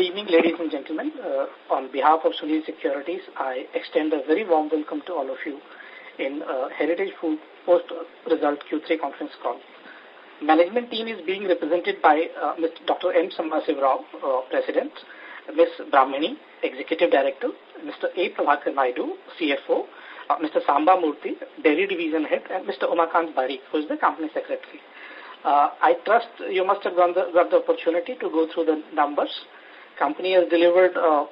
Good evening, ladies and gentlemen. Uh, on behalf of Sunidhi Securities, I extend a very warm welcome to all of you in uh, Heritage Food post-result Q3 conference call. Management team is being represented by uh, Mr. Dr. M. Sambasiv Rao, uh, President, Ms. Brahmani, Executive Director, Mr. A. Prabhakar Naidu, CFO, Mr. Samba Murthy, Delhi Division Head, and Mr. Umakant Bari, who is the Company Secretary. Uh, I trust you must have got the, got the opportunity to go through the numbers. Company has delivered a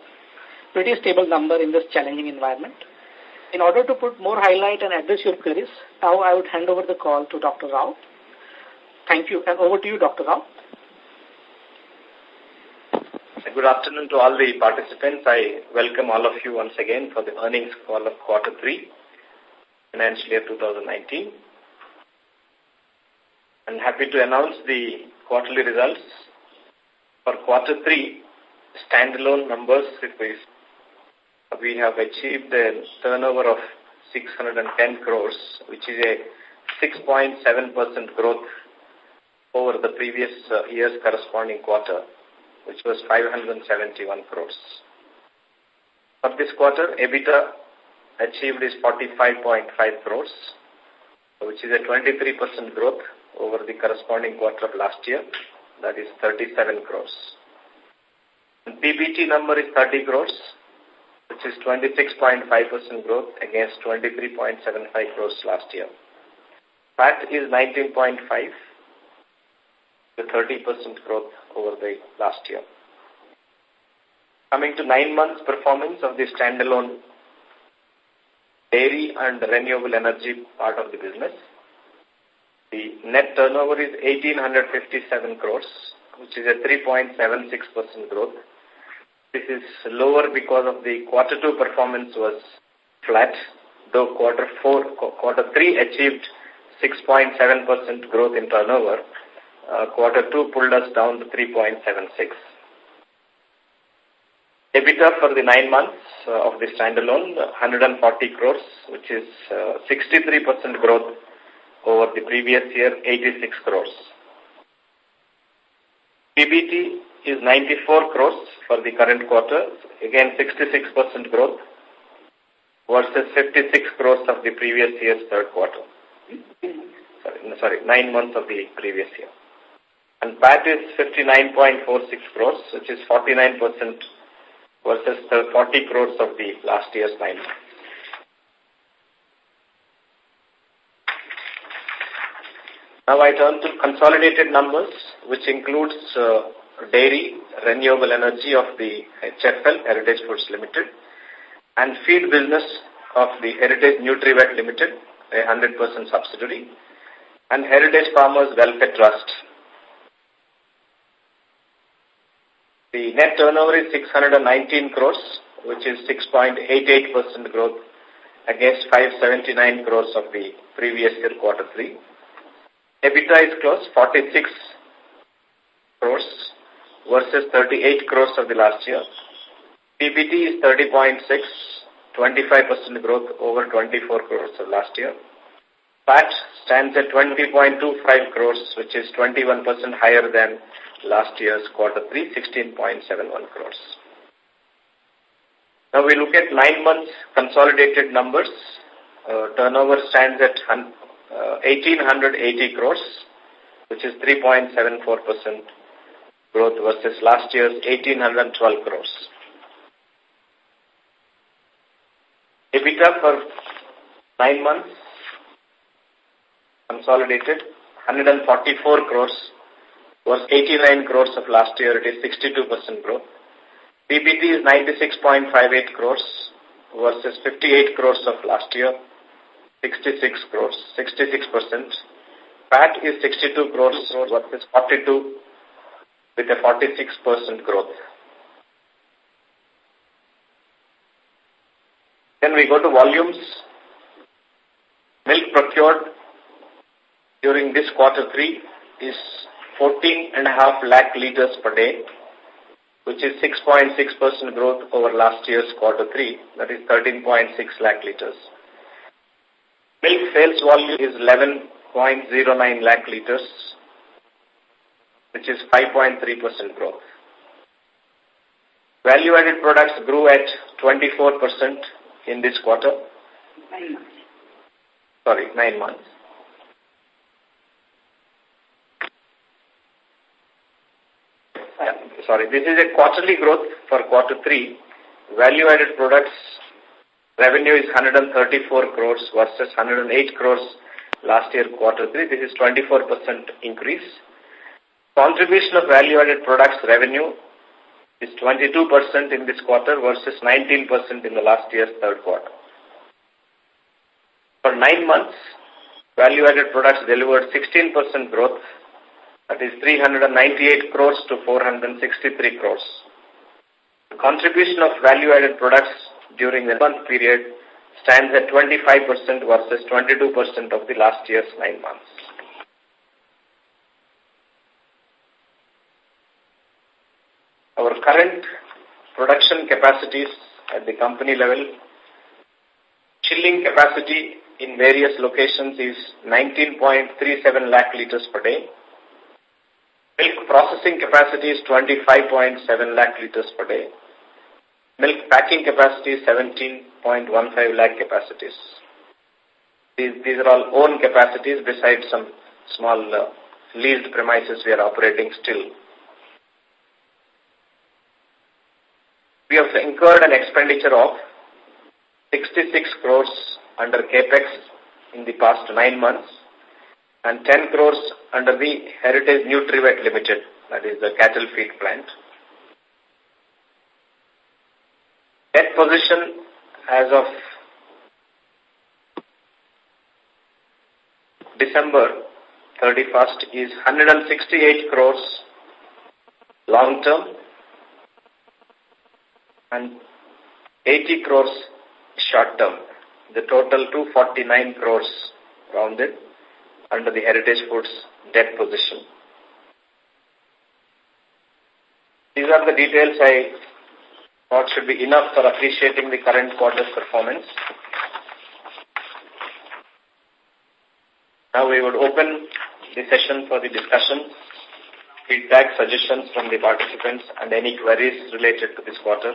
pretty stable number in this challenging environment. In order to put more highlight and address your queries, now I would hand over the call to Dr. Rao. Thank you, and over to you, Dr. Rao. Good afternoon to all the participants. I welcome all of you once again for the earnings call of quarter three, financial year 2019. I'm happy to announce the quarterly results. For quarter three, standalone numbers, we have achieved a turnover of 610 crores, which is a 6.7% growth over the previous uh, year's corresponding quarter which was 571 crores. For this quarter, EBITDA achieved is 45.5 crores, which is a 23% growth over the corresponding quarter of last year, that is 37 crores. PBT number is 30 crores, which is 26.5% growth against 23.75 crores last year. PAT is 19.5, the 30% growth over the last year. Coming to nine months performance of the standalone dairy and renewable energy part of the business. The net turnover is 1857 crores, which is a 3.76% growth. This is lower because of the quarter two performance was flat, though quarter four, quarter three achieved 6.7% growth in turnover uh, quarter two pulled us down to 3.76. EBITDA for the nine months uh, of the standalone, 140 crores, which is 63% uh, growth over the previous year, 86 crores. PBT is 94 crores for the current quarter, again 66% growth versus 56 crores of the previous year's third quarter. Sorry, sorry, nine months of the previous year. And PAT is 59.46 crores, which is 49% versus the 40 crores of the last year's nine months. Now I turn to consolidated numbers, which includes uh, dairy, renewable energy of the HFL, Heritage Foods Limited, and feed business of the Heritage NutriVet Limited, a 100% subsidiary, and Heritage Farmers Welfare Trust, The net turnover is 619 crores, which is 6.88% growth against 579 crores of the previous year quarter three. EBITDA is close, 46 crores versus 38 crores of the last year. PBT is 30.6, 25% growth over 24 crores of last year. PAT stands at 20.25 crores, which is 21% higher than last year's quarter three, 16.71 crores. Now we look at nine months consolidated numbers. Uh, turnover stands at uh, 1880 crores, which is 3.74% growth versus last year's 1812 crores. EBITDA for nine months consolidated 144 crores was 89 crores of last year. It is 62% growth. PBT is 96.58 crores versus 58 crores of last year, 66 crores, 66%. PAT is 62 crores versus 42 with a 46% growth. Then we go to volumes. Milk procured during this quarter three is 14 and a half lakh liters per day, which is 6.6% growth over last year's quarter three, that is 13.6 lakh liters. Milk sales volume is 11.09 lakh liters, which is 5.3% growth. Value-added products grew at 24% in this quarter. Nine months. Sorry, nine months. Uh, sorry, this is a quarterly growth for quarter three. Value-added products revenue is 134 crores versus 108 crores last year quarter three. This is 24% increase. Contribution of value-added products revenue is 22% in this quarter versus 19% in the last year's third quarter. For nine months, value-added products delivered 16% growth, that is 398 crores to 463 crores. The contribution of value-added products during the month period stands at 25% versus 22% of the last year's nine months. Our current production capacities at the company level, chilling capacity in various locations is 19.37 lakh liters per day. Milk processing capacity is 25.7 lakh liters per day. Milk packing capacity is 17.15 lakh capacities. These, these are all own capacities besides some small uh, leased premises we are operating still. We have incurred an expenditure of 66 crores under CAPEX in the past nine months and 10 crores under the Heritage Nutrivet Limited, that is the cattle feed plant. Debt position as of December 31st is 168 crores long term and 80 crores short term. The total 249 crores rounded under the Heritage Foods debt position. These are the details I thought should be enough for appreciating the current quarter's performance. Now we would open the session for the discussion, feedback, suggestions from the participants and any queries related to this quarter.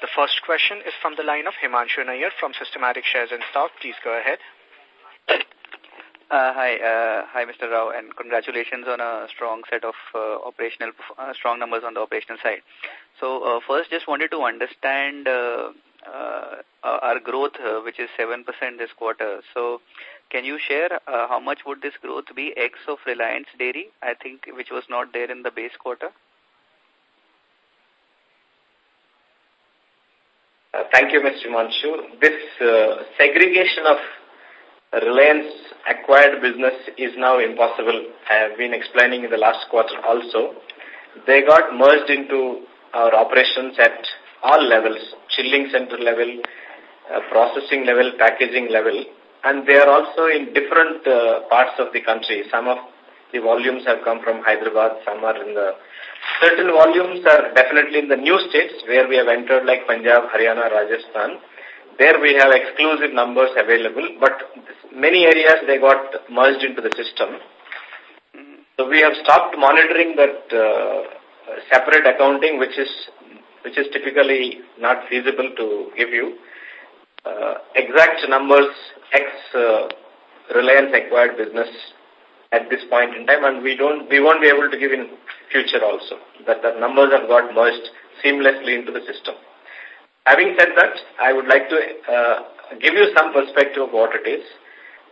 The first question is from the line of Himanshu Nayyar from Systematix Shares and Stock. Please go ahead. Uh, hi, uh, hi, Mr. Rao, and congratulations on a strong set of uh, operational, uh, strong numbers on the operational side. So, uh, first, just wanted to understand uh, uh, our growth, uh, which is 7% this quarter. So, can you share uh, how much would this growth be X of Reliance Dairy, I think, which was not there in the base quarter? Uh, thank you, Mr. Manshu. This uh, segregation of Reliance acquired business is now impossible. I have been explaining in the last quarter also. They got merged into our operations at all levels, chilling center level, uh, processing level, packaging level, and they are also in different parts of the country. Some of the volumes have come from Hyderabad, some are in the... Certain volumes are definitely in the new states where we have entered like Punjab, Haryana, Rajasthan. There we have exclusive numbers available, but many areas they got merged into the system. So we have stopped monitoring that uh, separate accounting, which is which is typically not feasible to give you. Uh, exact numbers, X uh, Reliance acquired business at this point in time, and we don't, we won't be able to give in future also. That the numbers have got merged seamlessly into the system. Having said that, I would like to uh, give you some perspective of what it is.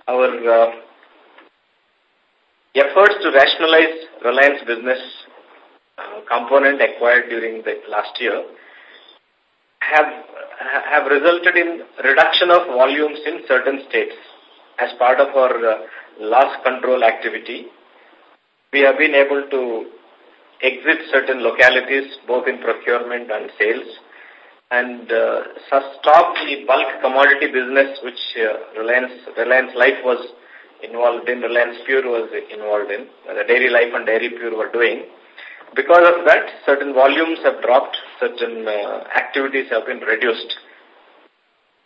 Our uh, efforts to rationalize Reliance business uh, component acquired during the last year have have resulted in reduction of volumes in certain states as part of our loss control activity. We have been able to exit certain localities both in procurement and sales and uh, stop the bulk commodity business which uh, Reliance, Reliance Life was involved in, Reliance Pure was involved in, the Dairy Life and Dairy Pure were doing. Because of that, certain volumes have dropped, certain uh, activities have been reduced.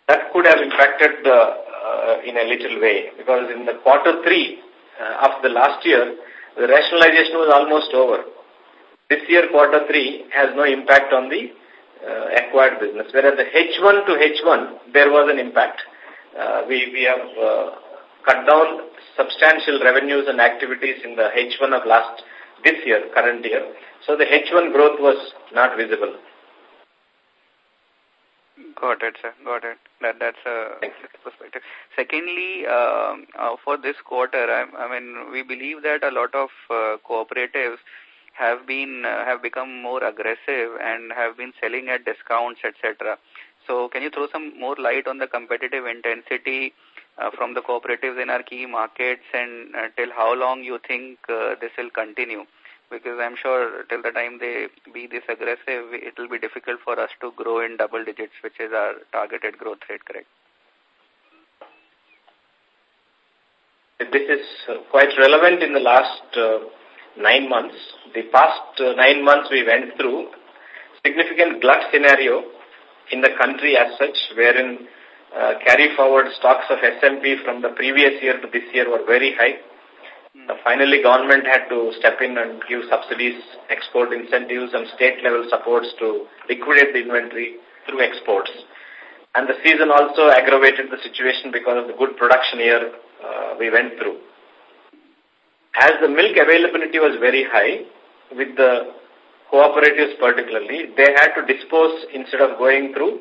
That could have impacted uh, uh, in a little way because in the quarter three uh, of the last year, the rationalization was almost over. This year, quarter three has no impact on the uh, acquired business, whereas the H1 to H1, there was an impact. Uh, we, we have uh, cut down substantial revenues and activities in the H1 of last, this year, current year. So the H1 growth was not visible. Got it, sir. Got it. That that's a perspective. Secondly, uh, uh, for this quarter, I, I mean, we believe that a lot of uh, cooperatives have been uh, have become more aggressive and have been selling at discounts, etc. So, can you throw some more light on the competitive intensity uh, from the cooperatives in our key markets, and uh, till how long you think uh, this will continue? Because I'm sure till the time they be this aggressive, it will be difficult for us to grow in double digits, which is our targeted growth rate, correct? This is quite relevant in the last uh, nine months. The past uh, nine months we went through significant glut scenario in the country as such, wherein uh, carry forward stocks of SMP from the previous year to this year were very high. Uh, finally, government had to step in and give subsidies, export incentives, and state level supports to liquidate the inventory through exports. And the season also aggravated the situation because of the good production year uh, we went through. As the milk availability was very high, with the cooperatives particularly, they had to dispose instead of going through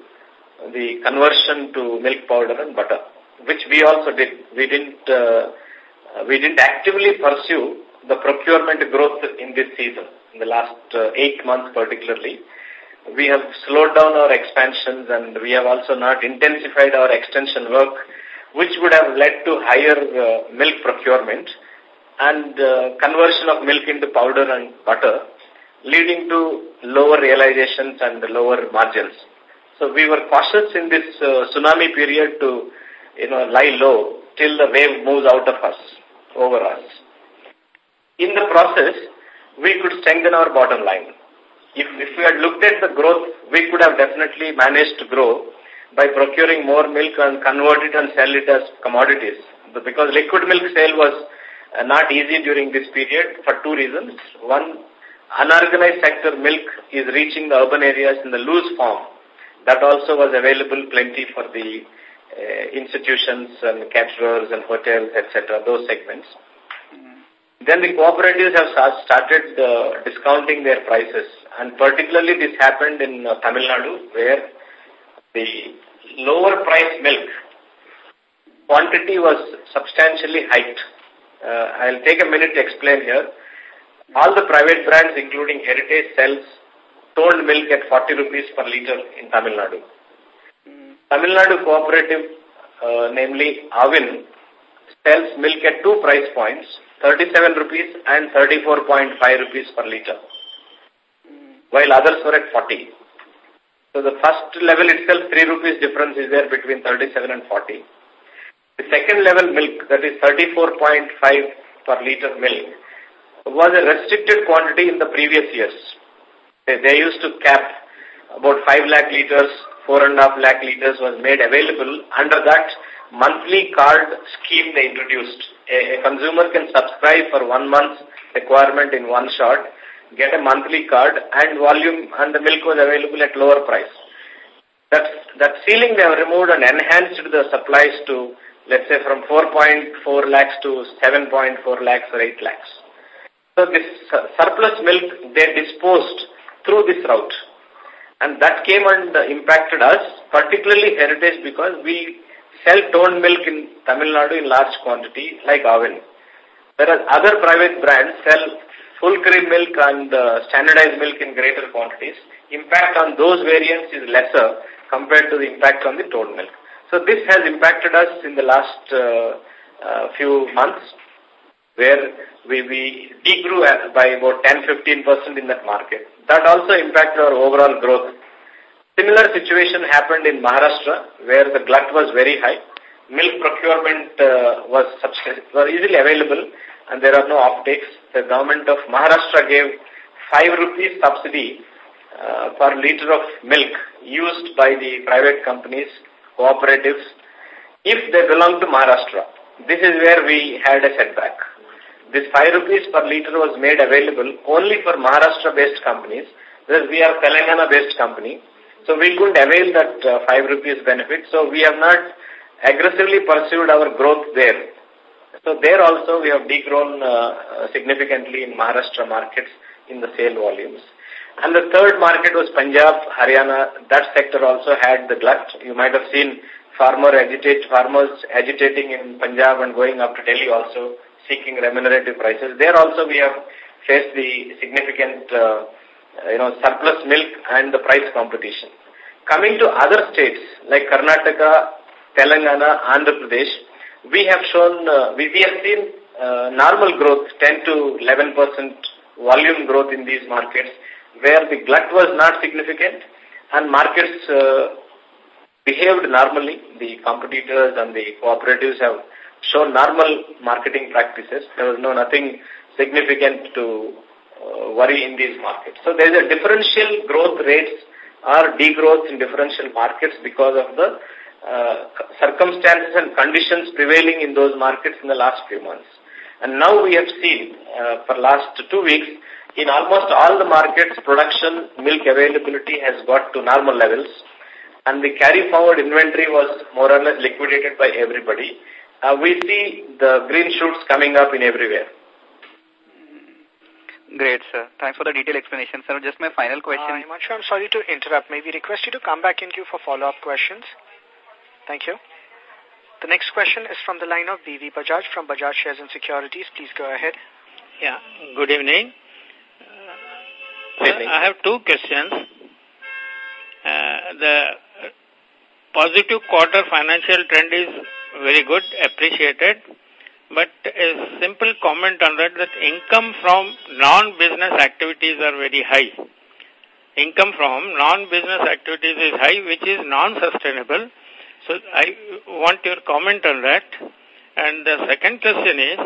the conversion to milk powder and butter, which we also did. We didn't, uh, we didn't actively pursue the procurement growth in this season, in the last uh, eight months particularly. We have slowed down our expansions and we have also not intensified our extension work, which would have led to higher uh, milk procurement and uh, conversion of milk into powder and butter, leading to lower realizations and lower margins. So we were cautious in this uh, tsunami period to, you know, lie low till the wave moves out of us, over us. In the process, we could strengthen our bottom line. If, if we had looked at the growth, we could have definitely managed to grow by procuring more milk and convert it and sell it as commodities. Because liquid milk sale was uh, not easy during this period for two reasons. One, unorganized sector milk is reaching the urban areas in the loose form. That also was available plenty for the institutions and caterers and hotels, etc., those segments. Then the cooperatives have started uh, discounting their prices. And particularly this happened in uh, Tamil Nadu, where the lower price milk quantity was substantially hiked uh, I'll take a minute to explain here. All the private brands, including Heritage, sells toned milk at 40 rupees per liter in Tamil Nadu. Tamil Nadu Cooperative, uh, namely Aavin, sells milk at two price points, 37 rupees and 34.5 rupees per liter, mm. while others were at 40. So the first level itself, 3 rupees difference is there between 37 and 40. The second level milk, that is 34.5 per liter milk, was a restricted quantity in the previous years. They, they used to cap about 5 lakh liters, 4.5 lakh liters was made available. Under that monthly card scheme they introduced. A, a consumer can subscribe for one month's requirement in one shot, get a monthly card and volume and the milk was available at lower price. That, that ceiling they have removed and enhanced the supplies to let's say from 4.4 lakhs to 7.4 lakhs or 8 lakhs. So this surplus milk, they disposed through this route. And that came and impacted us, particularly Heritage, because we sell toned milk in Tamil Nadu in large quantity, like Aavin. Whereas other private brands sell full cream milk and uh, standardized milk in greater quantities. Impact on those variants is lesser compared to the impact on the toned milk. So this has impacted us in the last uh, uh, few months where we, we degrew by about 10-15% in that market. That also impacted our overall growth. Similar situation happened in Maharashtra where the glut was very high. Milk procurement uh, was, was easily available and there are no optics. The government of Maharashtra gave 5 rupees subsidy uh, per liter of milk used by the private companies, cooperatives, if they belong to Maharashtra. This is where we had a setback. This 5 rupees per liter was made available only for Maharashtra-based companies, whereas we are Telangana-based company. So we couldn't avail that uh, 5 rupees benefit. So we have not aggressively pursued our growth there. So there also we have degrown uh, significantly in Maharashtra markets in the sale volumes. And the third market was Punjab, Haryana. That sector also had the glut. You might have seen farmer agitate, farmers agitating in Punjab and going up to Delhi also seeking remunerative prices. There also we have faced the significant, uh, you know, surplus milk and the price competition. Coming to other states like Karnataka, Telangana, Andhra Pradesh, we have shown, uh, we, we have seen uh, normal growth, 10 to 11 percent volume growth in these markets where the glut was not significant and markets uh, behaved normally. The competitors and the cooperatives have shown normal marketing practices. There was no nothing significant to uh, worry in these markets. So there is a differential growth rates or degrowth in differential markets because of the uh, circumstances and conditions prevailing in those markets in the last few months. And now we have seen uh, for last two weeks in almost all the markets, production, milk availability has got to normal levels and the carry forward inventory was more or less liquidated by everybody. Uh, we see the green shoots coming up in everywhere. Great, sir. Thanks for the detailed explanation, sir. Just my final question. Uh, Himanshu, I'm sorry to interrupt. May we request you to come back in queue for follow-up questions? Thank you. The next question is from the line of VV Bajaj from Bajaj Shares and Securities. Please go ahead. Yeah, good evening. I have two questions. Uh, the positive quarter financial trend is very good, appreciated. But a simple comment on that, that income from non-business activities are very high. Income from non-business activities is high, which is non-sustainable. So I want your comment on that. And the second question is,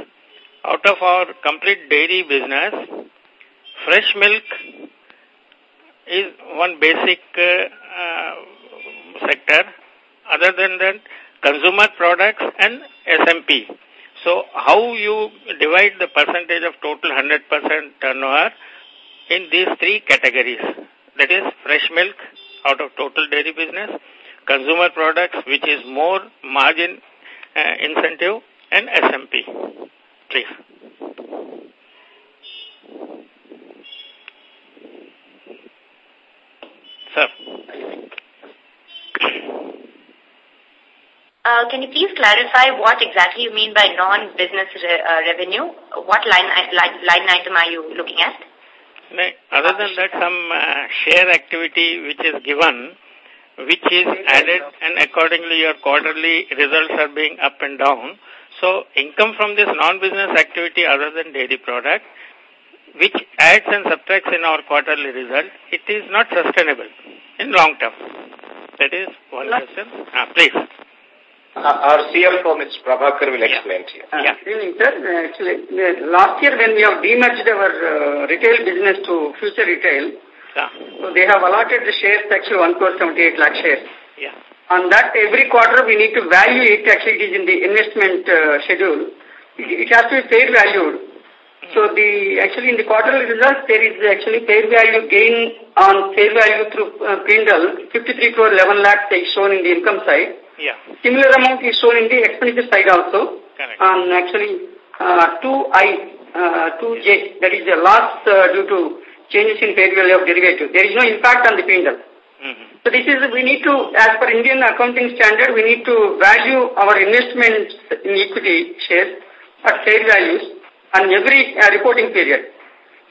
out of our complete dairy business, fresh milk is one basic uh, uh, sector. Other than that, consumer products and SMP. So how you divide the percentage of total 100% turnover in these three categories? That is fresh milk out of total dairy business, consumer products which is more margin uh, incentive and SMP. Please. Sir. Uh, can you please clarify what exactly you mean by non-business re uh, revenue? What line, line, line item are you looking at? Other than that, some uh, share activity which is given, which is added and accordingly your quarterly results are being up and down. So income from this non-business activity other than dairy product which adds and subtracts in our quarterly result, it is not sustainable in long term. That is one question. Ah, please. Uh, our CFO, Mr. Prabhakar, will explain yeah. to you. Uh, yeah. Good evening, sir. Uh, actually, last year when we have demerged our uh, retail business to future retail, yeah. so they have allotted the shares, actually 1 crore 78 lakh shares. Yeah. On that, every quarter we need to value it, actually it is in the investment uh, schedule. It, it has to be fair valued. So the actually in the quarterly results there is actually fair value gain on fair value through uh, P&L 53 crore 11 lakhs is shown in the income side. Yeah. Similar amount is shown in the expenditure side also. Correct. On actually uh, 2I, uh, 2J that is the loss uh, due to changes in fair value of derivative. There is no impact on the P&L. Mm -hmm. So this is, we need to, as per Indian accounting standard, we need to value our investments in equity shares at fair values on every uh, reporting period.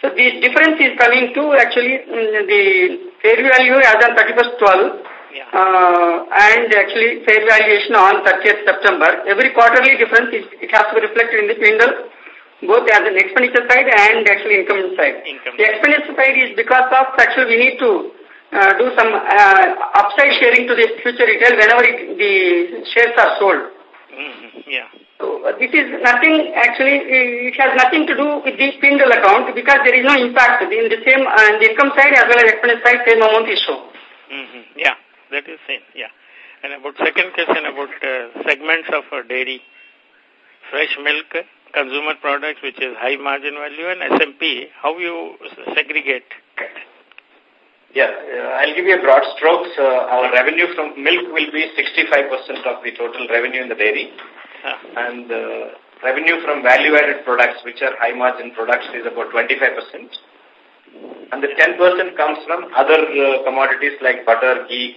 So the difference is coming to actually mm, the fair value as on 31st 12 yeah. uh, and actually fair valuation on 30th September. Every quarterly difference, is, it has to be reflected in the P&L both as an expenditure side and actually income side. Income. The expenditure side is because of actually we need to uh, do some uh, upside sharing to the future retail whenever it, the shares are sold. Mm -hmm. Yeah. So uh, this is nothing, actually, it has nothing to do with the spindle account because there is no impact in the same, uh, the income side as well as expense side, same amount is shown. Mm -hmm. Yeah, that is same, yeah. And about second question about uh, segments of uh, dairy, fresh milk, consumer products, which is high margin value, and SMP, how you segregate? Yeah, uh, I'll give you a broad strokes. Our revenue from milk will be 65% of the total revenue in the dairy. Ah. And uh, revenue from value-added products, which are high-margin products, is about 25%. And the 10% comes from other uh, commodities like butter, ghee,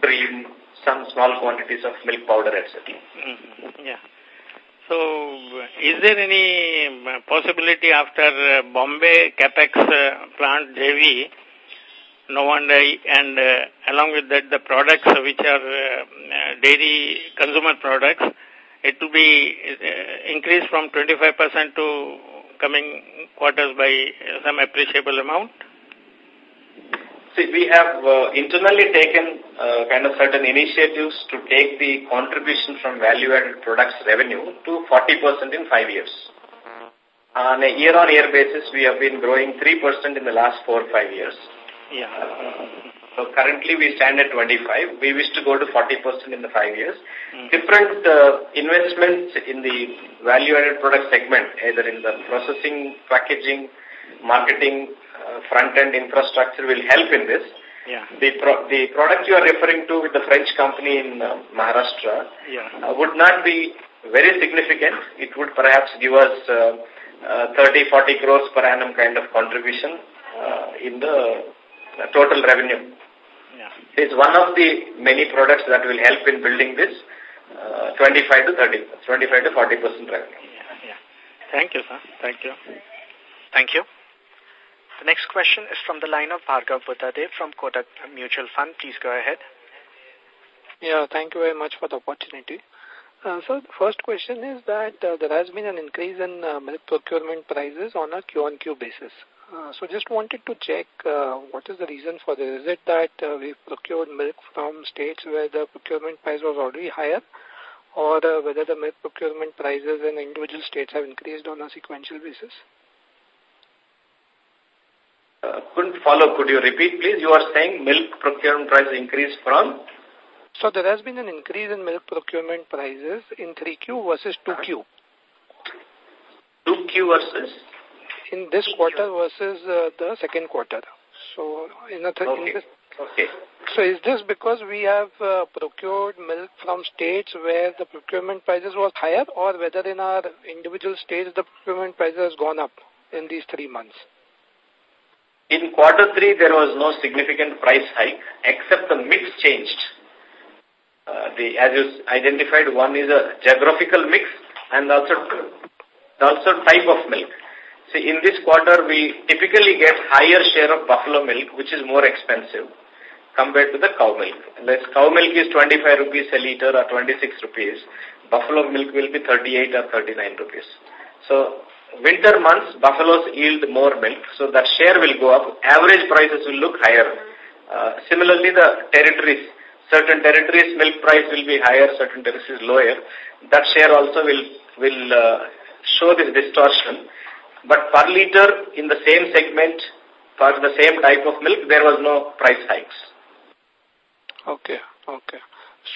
cream, some small quantities of milk powder, etc. Mm -hmm. Yeah. So, is there any uh, possibility after uh, Bombay Capex plant JV Novandie and uh, along with that the products which are uh, dairy consumer products, it will be uh, increased from 25% to coming quarters by some appreciable amount? See, we have uh, internally taken uh, kind of certain initiatives to take the contribution from value-added products revenue to 40% in five years. On a year-on-year -year basis, we have been growing 3% in the last four or five years. Yeah. So currently we stand at 25. We wish to go to 40% in the five years. Mm. Different uh, investments in the value-added product segment, either in the processing, packaging, marketing, uh, front-end infrastructure will help in this. Yeah. The, pro the product you are referring to with the French company in uh, Maharashtra yeah. uh, would not be very significant. It would perhaps give us uh, uh, 30, 40 crores per annum kind of contribution uh, in the total revenue. Yeah. It's one of the many products that will help in building this uh, 25 to 30, 25 to 40 percent revenue. Yeah, yeah. Thank you, sir. Thank you. Thank you. The next question is from the line of Bhargav Buddhadev from Kotak Mutual Fund. Please go ahead. Yeah, thank you very much for the opportunity. Uh, so the first question is that uh, there has been an increase in uh, milk procurement prices on a Q-on-Q basis. Uh, so just wanted to check what is the reason for this. Is it that we've procured milk from states where the procurement price was already higher or whether the milk procurement prices in individual states have increased on a sequential basis? Uh, couldn't follow. Could you repeat, please? You are saying milk procurement price increased from? So there has been an increase in milk procurement prices in 3Q versus 2Q. 2Q versus? in this quarter versus uh, the second quarter. So, in, a th okay. in this, okay. So, is this because we have uh, procured milk from states where the procurement prices was higher, or whether in our individual states the procurement prices has gone up in these three months? In quarter three, there was no significant price hike, except the mix changed. Uh, the as you identified, one is a geographical mix and also also type of milk. See, in this quarter, we typically get higher share of buffalo milk, which is more expensive compared to the cow milk. Unless cow milk is 25 rupees a liter or 26 rupees, buffalo milk will be 38 or 39 rupees. So, winter months, buffaloes yield more milk, so that share will go up. Average prices will look higher. Uh, similarly, the territories, certain territories milk price will be higher, certain territories lower. That share also will, will uh, show this distortion. But per liter in the same segment for the same type of milk, there was no price hikes. Okay, okay.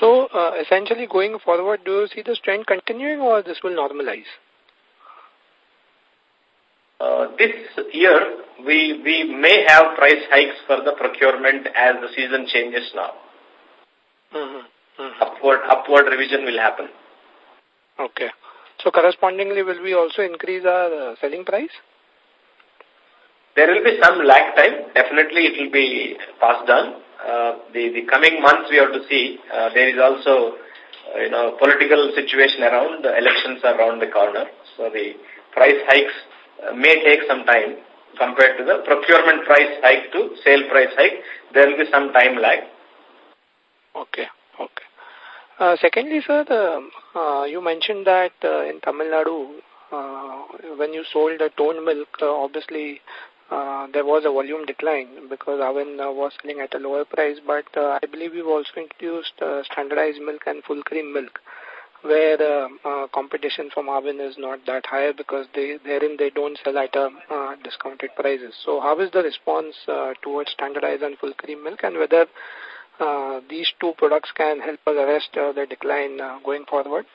So, uh, essentially going forward, do you see this trend continuing or this will normalize? Uh, this year, we, we may have price hikes for the procurement as the season changes now. Mm -hmm. Mm -hmm. Upward, upward revision will happen. Okay. So correspondingly, will we also increase our uh, selling price? There will be some lag time. Definitely it will be passed on. Uh, the, the coming months we have to see. Uh, there is also, uh, you know, political situation around. The elections are around the corner. So the price hikes may take some time compared to the procurement price hike to sale price hike. There will be some time lag. Okay, okay. Uh, secondly, sir, the, uh, you mentioned that uh, in Tamil Nadu, uh, when you sold the toned milk, uh, obviously uh, there was a volume decline because Aavin uh, was selling at a lower price, but uh, I believe we've also introduced uh, standardized milk and full cream milk, where uh, uh, competition from Aavin is not that higher because they therein they don't sell at a uh, discounted prices. So how is the response uh, towards standardized and full cream milk and whether uh, these two products can help us arrest uh, the decline uh, going forward?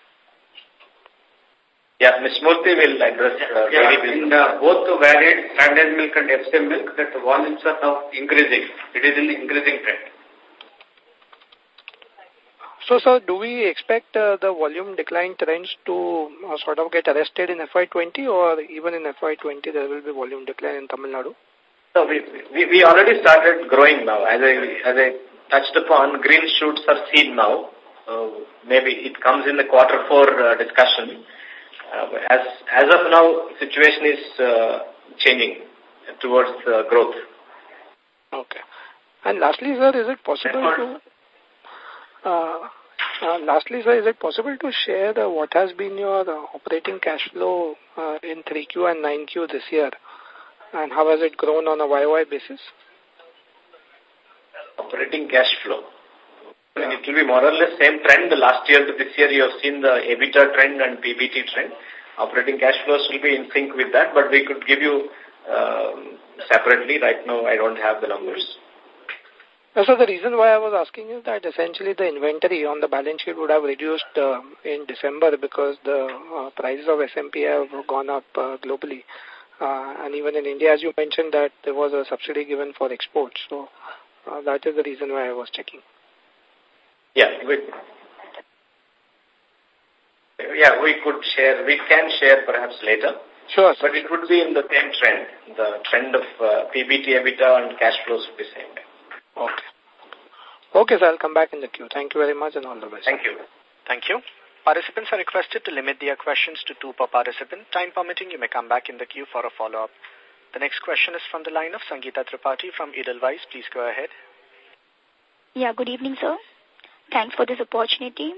Yeah, Ms. Murthy will address. Uh, yeah, in uh, both the varied standard milk and FCM milk, that the volumes are now increasing. It is in the increasing trend. So, sir, do we expect uh, the volume decline trends to uh, sort of get arrested in FY20 or even in FY20 there will be volume decline in Tamil Nadu? So, we, we, we already started growing now. As I, as I touched upon, green shoots are seen now. Uh, maybe it comes in the quarter four uh, discussion. Uh, as, as of now, situation is uh, changing towards uh, growth. Okay. And lastly, sir, is it possible to... Uh, uh, lastly, sir, is it possible to share the, what has been your operating cash flow uh, in 3Q and 9Q this year? And how has it grown on a YY basis? Operating cash flow. Yeah. It will be more or less same trend. The last year to this year, you have seen the EBITDA trend and PBT trend. Operating cash flows will be in sync with that, but we could give you um, separately. Right now, I don't have the numbers. So the reason why I was asking is that essentially the inventory on the balance sheet would have reduced uh, in December because the uh, prices of SMP have gone up uh, globally. Uh, and even in India, as you mentioned, that there was a subsidy given for exports. So uh, that is the reason why I was checking. Yeah, we, yeah, we could share, we can share perhaps later. Sure. But it would be in the same trend. The trend of uh, PBT, EBITDA and cash flows would be same. Okay. Okay, sir, I'll come back in the queue. Thank you very much and all the best. Thank you. Thank you. Participants are requested to limit their questions to two per participant. Time permitting, you may come back in the queue for a follow-up. The next question is from the line of Sangeeta Tripathi from Edelweiss. Please go ahead. Yeah, good evening, sir. Thanks for this opportunity.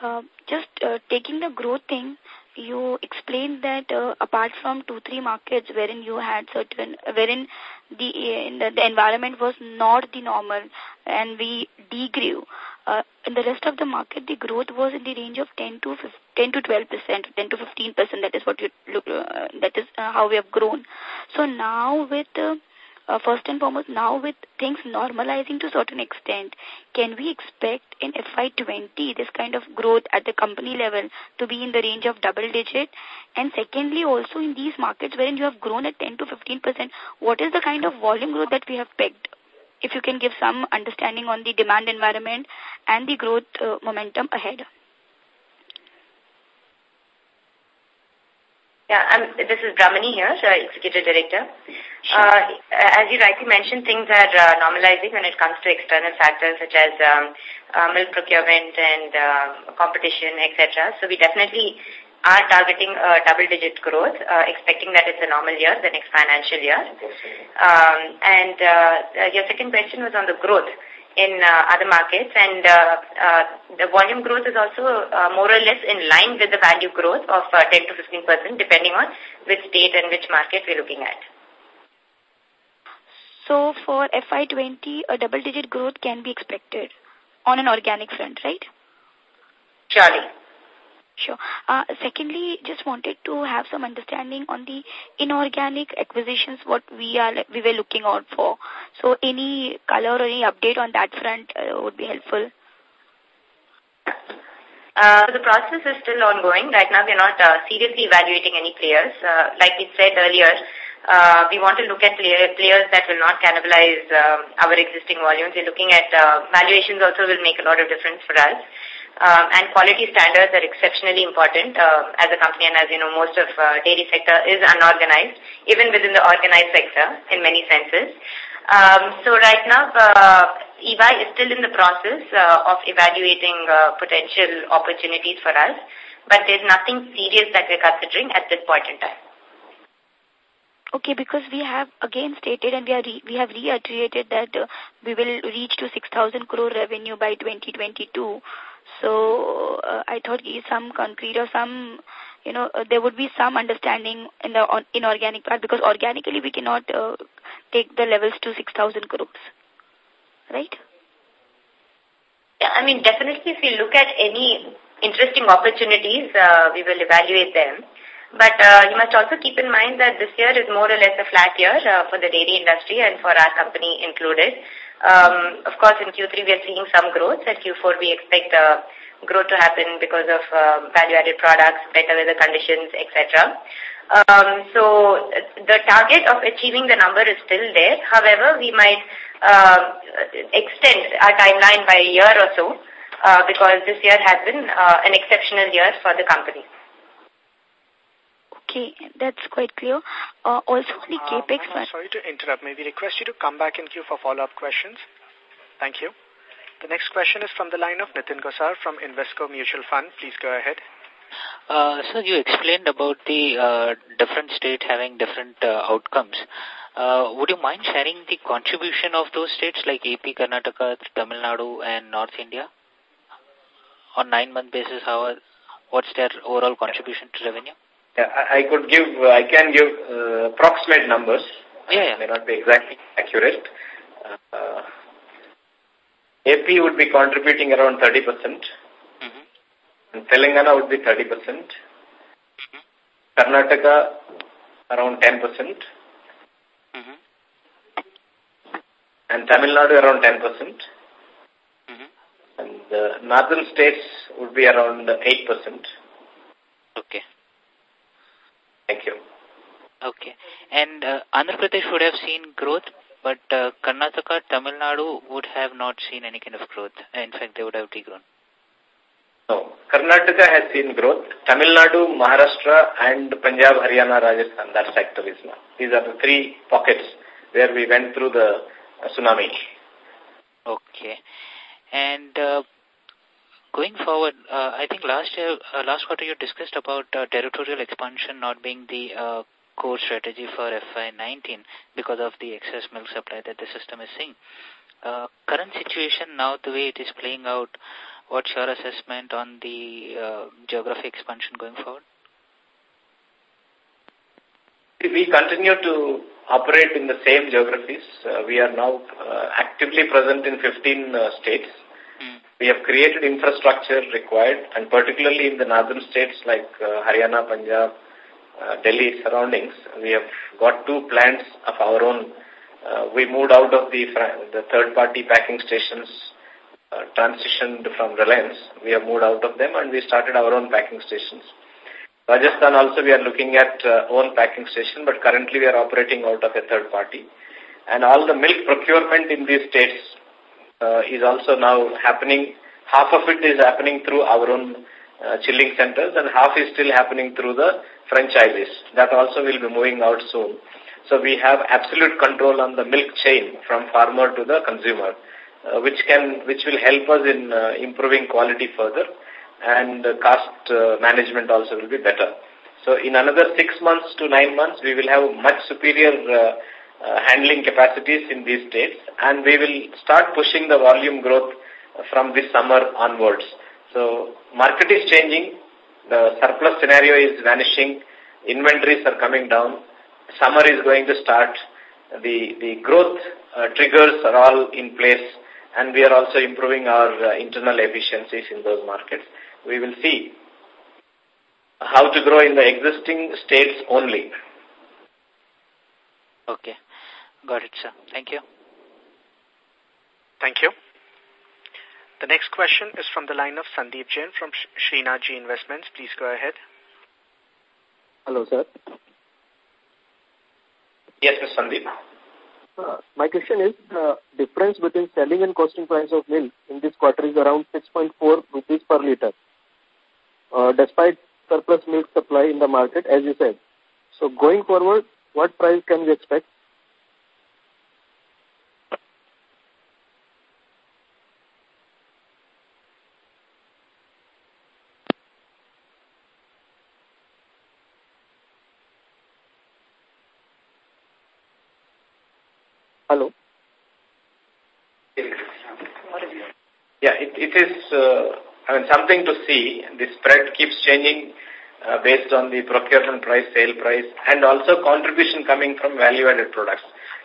Uh, just uh, taking the growth thing, you explained that uh, apart from two, three markets wherein you had certain, wherein the, the, the environment was not the normal and we degrew, uh, in the rest of the market, the growth was in the range of 10 to 15, 10 to 12 percent, 10 to 15 percent. That is what you look. Uh, that is uh, how we have grown. So now with uh, uh, first and foremost, now with things normalizing to a certain extent, can we expect in FY20 this kind of growth at the company level to be in the range of double digit? And secondly, also in these markets wherein you have grown at 10 to 15 percent, what is the kind of volume growth that we have pegged? if you can give some understanding on the demand environment and the growth uh, momentum ahead. Yeah, I'm, this is Brahmani here, uh, Executive Director. Uh, as you rightly mentioned, things are uh, normalizing when it comes to external factors such as um, uh, milk procurement and uh, competition, etc. So we definitely are targeting a double-digit growth, uh, expecting that it's a normal year, the next financial year. Um, and uh, uh, your second question was on the growth in uh, other markets, and uh, uh, the volume growth is also uh, more or less in line with the value growth of uh, 10 to 15 percent, depending on which state and which market we're looking at. So for FY20, a double-digit growth can be expected on an organic front, right? Surely. Sure. Uh, secondly, just wanted to have some understanding on the inorganic acquisitions, what we are we were looking out for. So any color or any update on that front uh, would be helpful. Uh, the process is still ongoing. Right now, we're not uh, seriously evaluating any players. Uh, like we said earlier, uh, we want to look at player, players that will not cannibalize uh, our existing volumes. We're looking at uh, valuations also will make a lot of difference for us. Um, and quality standards are exceptionally important uh, as a company. And as you know, most of uh, dairy sector is unorganized, even within the organized sector in many senses. Um, so right now, uh, EY is still in the process uh, of evaluating uh, potential opportunities for us, but there's nothing serious that we're considering at this point in time. Okay, because we have again stated and we, are re we have reiterated that uh, we will reach to 6,000 crore revenue by 2022. So uh, I thought some concrete or some, you know, uh, there would be some understanding in the on, inorganic part because organically we cannot uh, take the levels to 6,000 crores. Right? Yeah, I mean, definitely if we look at any interesting opportunities, uh, we will evaluate them. But uh, you must also keep in mind that this year is more or less a flat year uh, for the dairy industry and for our company included. Um, of course, in Q3 we are seeing some growth. At Q4 we expect uh, growth to happen because of uh, value-added products, better weather conditions, etc. Um, so the target of achieving the number is still there. However, we might uh, extend our timeline by a year or so uh, because this year has been uh, an exceptional year for the company. Okay, that's quite clear. Uh, also, the uh, capex. Uh, sorry to interrupt. Maybe we request you to come back in queue for follow-up questions. Thank you. The next question is from the line of Nitin Gosar from Invesco Mutual Fund. Please go ahead. Uh, so you explained about the uh, different states having different uh, outcomes. Uh, would you mind sharing the contribution of those states like AP, Karnataka, Tamil Nadu, and North India? On nine-month basis, how are, what's their overall contribution to revenue? Yeah, I, I could give, uh, I can give uh, approximate numbers. Yeah, yeah. May not be exactly accurate. Uh, AP would be contributing around 30%. Mm -hmm. And Telangana would be 30%. Mm -hmm. Karnataka around 10%. Mm -hmm. And Tamil Nadu around 10%. Mm -hmm. And the northern states would be around 8%. Okay. Thank you. Okay. And uh, Andhra Pradesh would have seen growth, but uh, Karnataka, Tamil Nadu would have not seen any kind of growth. In fact, they would have degrown. No. Karnataka has seen growth. Tamil Nadu, Maharashtra, and Punjab, Haryana, Rajasthan, that sector is now. These are the three pockets where we went through the uh, tsunami. Okay. And uh, Going forward, uh, I think last year, uh, last quarter you discussed about uh, territorial expansion not being the uh, core strategy for FY19 because of the excess milk supply that the system is seeing. Uh, current situation now, the way it is playing out, what's your assessment on the uh, geography expansion going forward? We continue to operate in the same geographies. Uh, we are now uh, actively present in 15 uh, states. We have created infrastructure required, and particularly in the northern states like uh, Haryana, Punjab, uh, Delhi surroundings, we have got two plants of our own. Uh, we moved out of the, the third-party packing stations, transitioned from Reliance. We have moved out of them and we started our own packing stations. Rajasthan also we are looking at own packing station, but currently we are operating out of a third party. And all the milk procurement in these states uh, is also now happening. Half of it is happening through our own uh, chilling centers and half is still happening through the franchises. That also will be moving out soon. So we have absolute control on the milk chain from farmer to the consumer, uh, which can, which will help us in uh, improving quality further and uh, cost uh, management also will be better. So in another six months to nine months, we will have much superior uh, uh, handling capacities in these states and we will start pushing the volume growth from this summer onwards. So market is changing, the surplus scenario is vanishing, inventories are coming down, summer is going to start, the, the growth uh, triggers are all in place and we are also improving our uh, internal efficiencies in those markets. We will see how to grow in the existing states only. Okay. Got it, sir. Thank you. Thank you. The next question is from the line of Sandeep Jain from Srinaji Investments. Please go ahead. Hello, sir. Yes, Mr. Sandeep. Uh, my question is, the difference between selling and costing price of milk in this quarter is around 6.4 rupees per litre, uh, despite surplus milk supply in the market, as you said. So going forward, what price can we expect? Hello? Yeah, it, it is uh, I mean, something to see. The spread keeps changing uh, based on the procurement price, sale price, and also contribution coming from value-added products.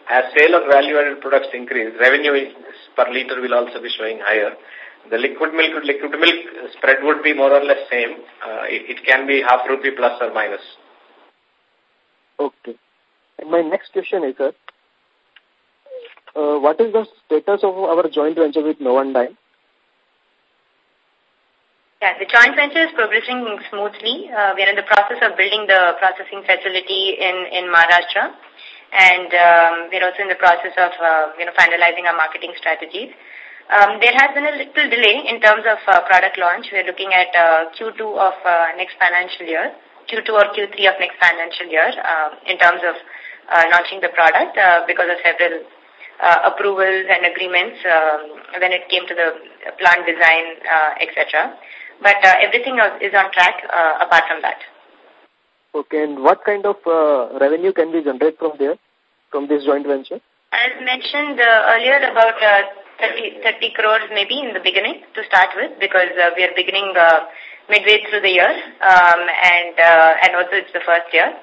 as sale of value-added products increase, revenue per liter will also be showing higher. The liquid milk liquid milk spread would be more or less same. Uh, it, it can be half rupee plus or minus. Okay. And my next question is, sir, uh, what is the status of our joint venture with Novandie? Yeah, the joint venture is progressing smoothly. Uh, we are in the process of building the processing facility in, in Maharashtra. And um, we're also in the process of, uh, you know, finalizing our marketing strategies. Um, there has been a little delay in terms of uh, product launch. We're looking at uh, Q2 of uh, next financial year, Q2 or Q3 of next financial year uh, in terms of uh, launching the product uh, because of several uh, approvals and agreements um, when it came to the plant design, uh, etc. But uh, everything is on track uh, apart from that. Okay, and what kind of uh, revenue can we generate from there, from this joint venture? As mentioned uh, earlier, about uh, 30, 30 crores maybe in the beginning to start with because uh, we are beginning uh, midway through the year um, and uh, and also it's the first year.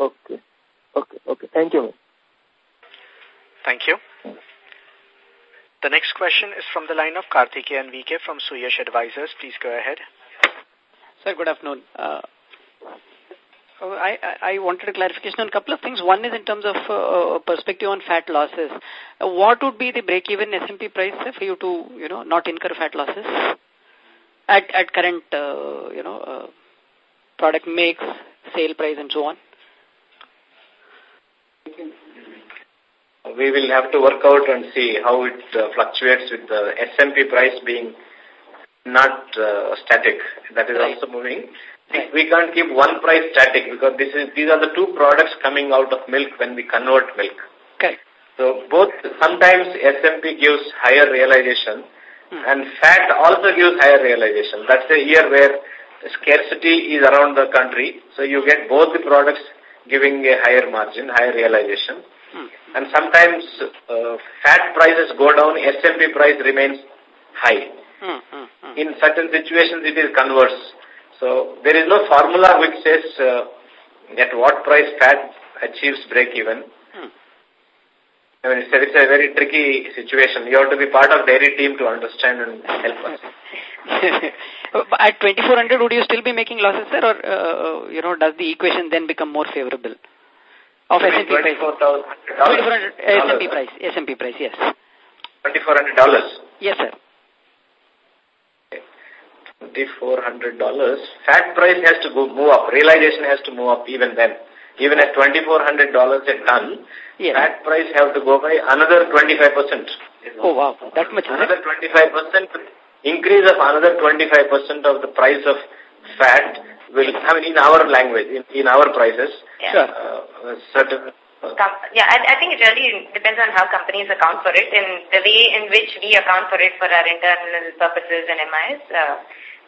Okay. Okay. Okay. Thank you. Thank you. The next question is from the line of Karthikeyan VK from Suyash Advisors. Please go ahead. Sir, good afternoon. Uh, I, I wanted a clarification on a couple of things. One is in terms of uh, perspective on fat losses. Uh, what would be the break-even SMP price for you to, you know, not incur fat losses at, at current, uh, you know, uh, product mix, sale price and so on? We will have to work out and see how it uh, fluctuates with the SMP price being not uh, static. That is right. also moving. We can't keep one price static because this is these are the two products coming out of milk when we convert milk. Okay. So both sometimes SMP gives higher realization hmm. and fat also gives higher realization. That's a year where scarcity is around the country. So you get both the products giving a higher margin, higher realization. Hmm. And sometimes uh, fat prices go down, SMP price remains high. Hmm, hmm, hmm. In certain situations it is converse. So there is no formula which says uh, at what price fat achieves break even. Hmm. I mean, it's a, it's a very tricky situation. You have to be part of dairy team to understand and help us. At 2400, would you still be making losses, sir, or, uh, you know, does the equation then become more favorable? Of SMP price. $2,400. SMP price. SMP price, yes. $2,400. Yes, sir. $2,400. Fat price has to go move up. Realization has to move up even then. Even at $2,400 a ton, yes. fat price have to go by another 25%. Oh, wow. That much, Another 25%, increase of another 25% of the price of fat will, I mean, in our language, in, in our prices, yeah. sure. uh, certain yeah, I, I think it really depends on how companies account for it and the way in which we account for it for our internal purposes and MIs. Uh,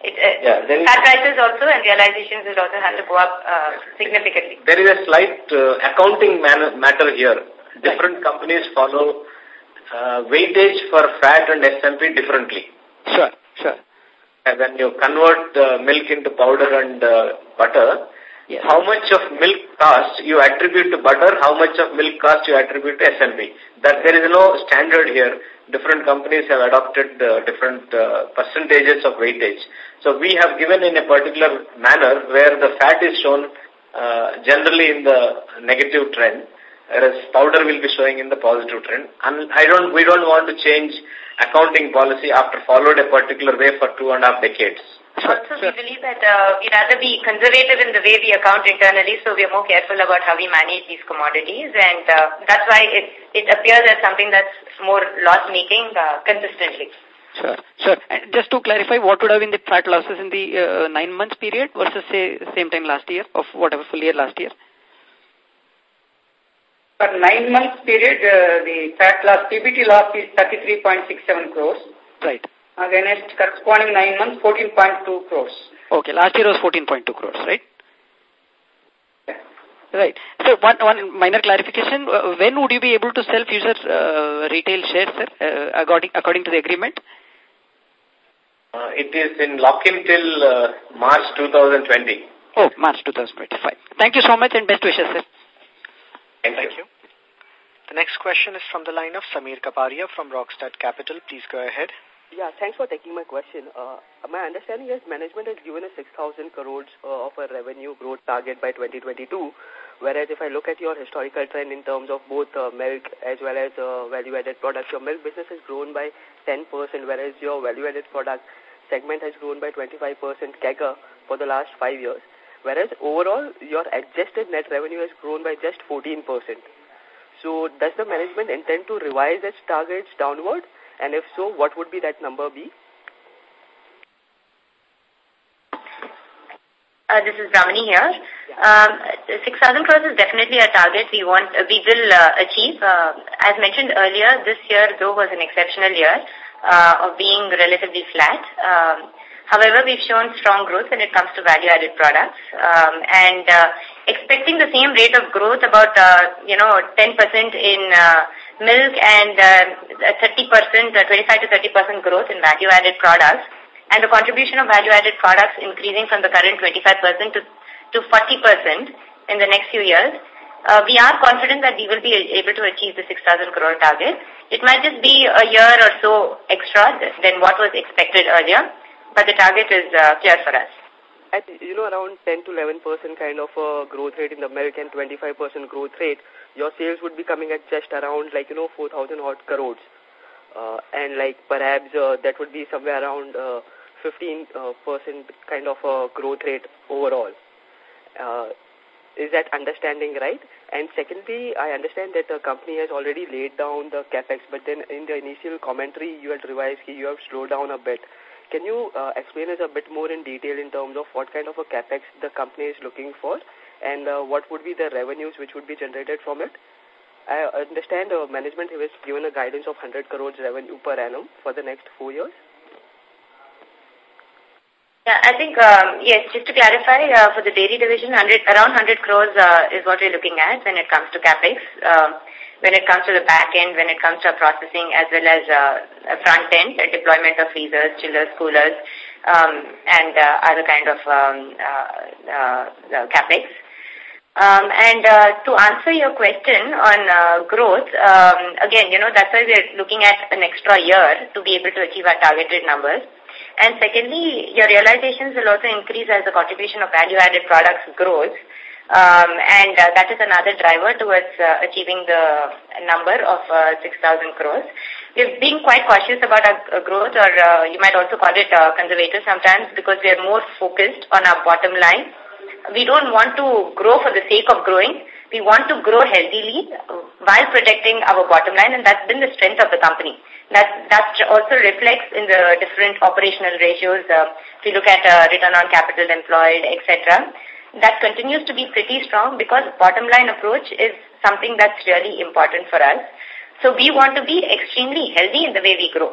it, uh, yeah, fat prices also and realizations will also have to go up uh, significantly. There is a slight uh, accounting matter here. Different right. companies follow uh, weightage for fat and SMP differently. Sure, sure. When you convert uh, milk into powder and uh, butter, Yes. How much of milk cost you attribute to butter, how much of milk cost you attribute to SMP. That there is no standard here. Different companies have adopted uh, different uh, percentages of weightage. So we have given in a particular manner where the fat is shown uh, generally in the negative trend, whereas powder will be showing in the positive trend. And I don't, we don't want to change accounting policy after followed a particular way for two and a half decades. Also, we believe that uh, we'd rather be conservative in the way we account internally, so we are more careful about how we manage these commodities, and uh, that's why it, it appears as something that's more loss-making uh, consistently. Sure, sure. And just to clarify, what would have been the fat losses in the uh, nine months period versus, say, same time last year, of whatever full year last year? For nine months period, uh, the fat loss, PBT loss is 33.67 crores. Right. Against corresponding nine months, 14.2 crores. Okay, last year was 14.2 crores, right? Right. So one, one minor clarification, uh, when would you be able to sell future uh, retail shares, sir, uh, according, according to the agreement? Uh, it is in lock-in till uh, March 2020. Oh, March 2025. Thank you so much and best wishes, sir. Thank, Thank you. next question is from the line of Samir Kaparia from Rockstar Capital. Please go ahead. Yeah, thanks for taking my question. Uh, my understanding is management has given a 6,000 crores uh, of a revenue growth target by 2022, whereas if I look at your historical trend in terms of both uh, milk as well as uh, value-added products, your milk business has grown by 10%, whereas your value-added product segment has grown by 25% CAGR for the last five years, whereas overall your adjusted net revenue has grown by just 14%. So does the management intend to revise its targets downward? And if so, what would be that number be? Uh, this is Brahmani here. Um, 6,000 crores is definitely a target we want, uh, we will uh, achieve. Uh, as mentioned earlier, this year though was an exceptional year uh, of being relatively flat. Um, however, we've shown strong growth when it comes to value-added products um, and uh, expecting the same rate of growth about, uh, you know, 10% in uh, milk and 30%, uh, 25 to 30% growth in value-added products, and the contribution of value-added products increasing from the current 25% to, to 40% in the next few years, uh, we are confident that we will be able to achieve the 6,000 crore target. It might just be a year or so extra than what was expected earlier, but the target is uh, clear for us. At, you know, around 10 to 11% kind of a growth rate in the American 25% growth rate, your sales would be coming at just around like, you know, 4,000 odd crores. Uh, and like perhaps uh, that would be somewhere around uh, 15 uh, percent kind of a growth rate overall. Uh, is that understanding right? And secondly, I understand that the company has already laid down the capex, but then in the initial commentary you had revised, you have slowed down a bit. Can you uh, explain us a bit more in detail in terms of what kind of a capex the company is looking for and uh, what would be the revenues which would be generated from it? I understand uh, management has given a guidance of 100 crores revenue per annum for the next four years. Yeah, I think, um, yes, just to clarify, uh, for the dairy division, 100, around 100 crores uh, is what we're looking at when it comes to capex. Um, when it comes to the back end, when it comes to processing as well as uh, front end, the deployment of freezers, chillers, coolers, um, and uh, other kind of um, uh, uh, capex. Um, and uh, to answer your question on uh, growth, um, again, you know, that's why we're looking at an extra year to be able to achieve our targeted numbers. And secondly, your realizations will also increase as the contribution of value-added products grows. Um, and uh, that is another driver towards uh, achieving the number of uh, 6,000 crores. We've been quite cautious about our uh, growth, or uh, you might also call it uh, conservative sometimes, because we are more focused on our bottom line we don't want to grow for the sake of growing. We want to grow healthily while protecting our bottom line, and that's been the strength of the company. That, that also reflects in the different operational ratios. If you look at return on capital employed, etc., that continues to be pretty strong because bottom line approach is something that's really important for us. So we want to be extremely healthy in the way we grow.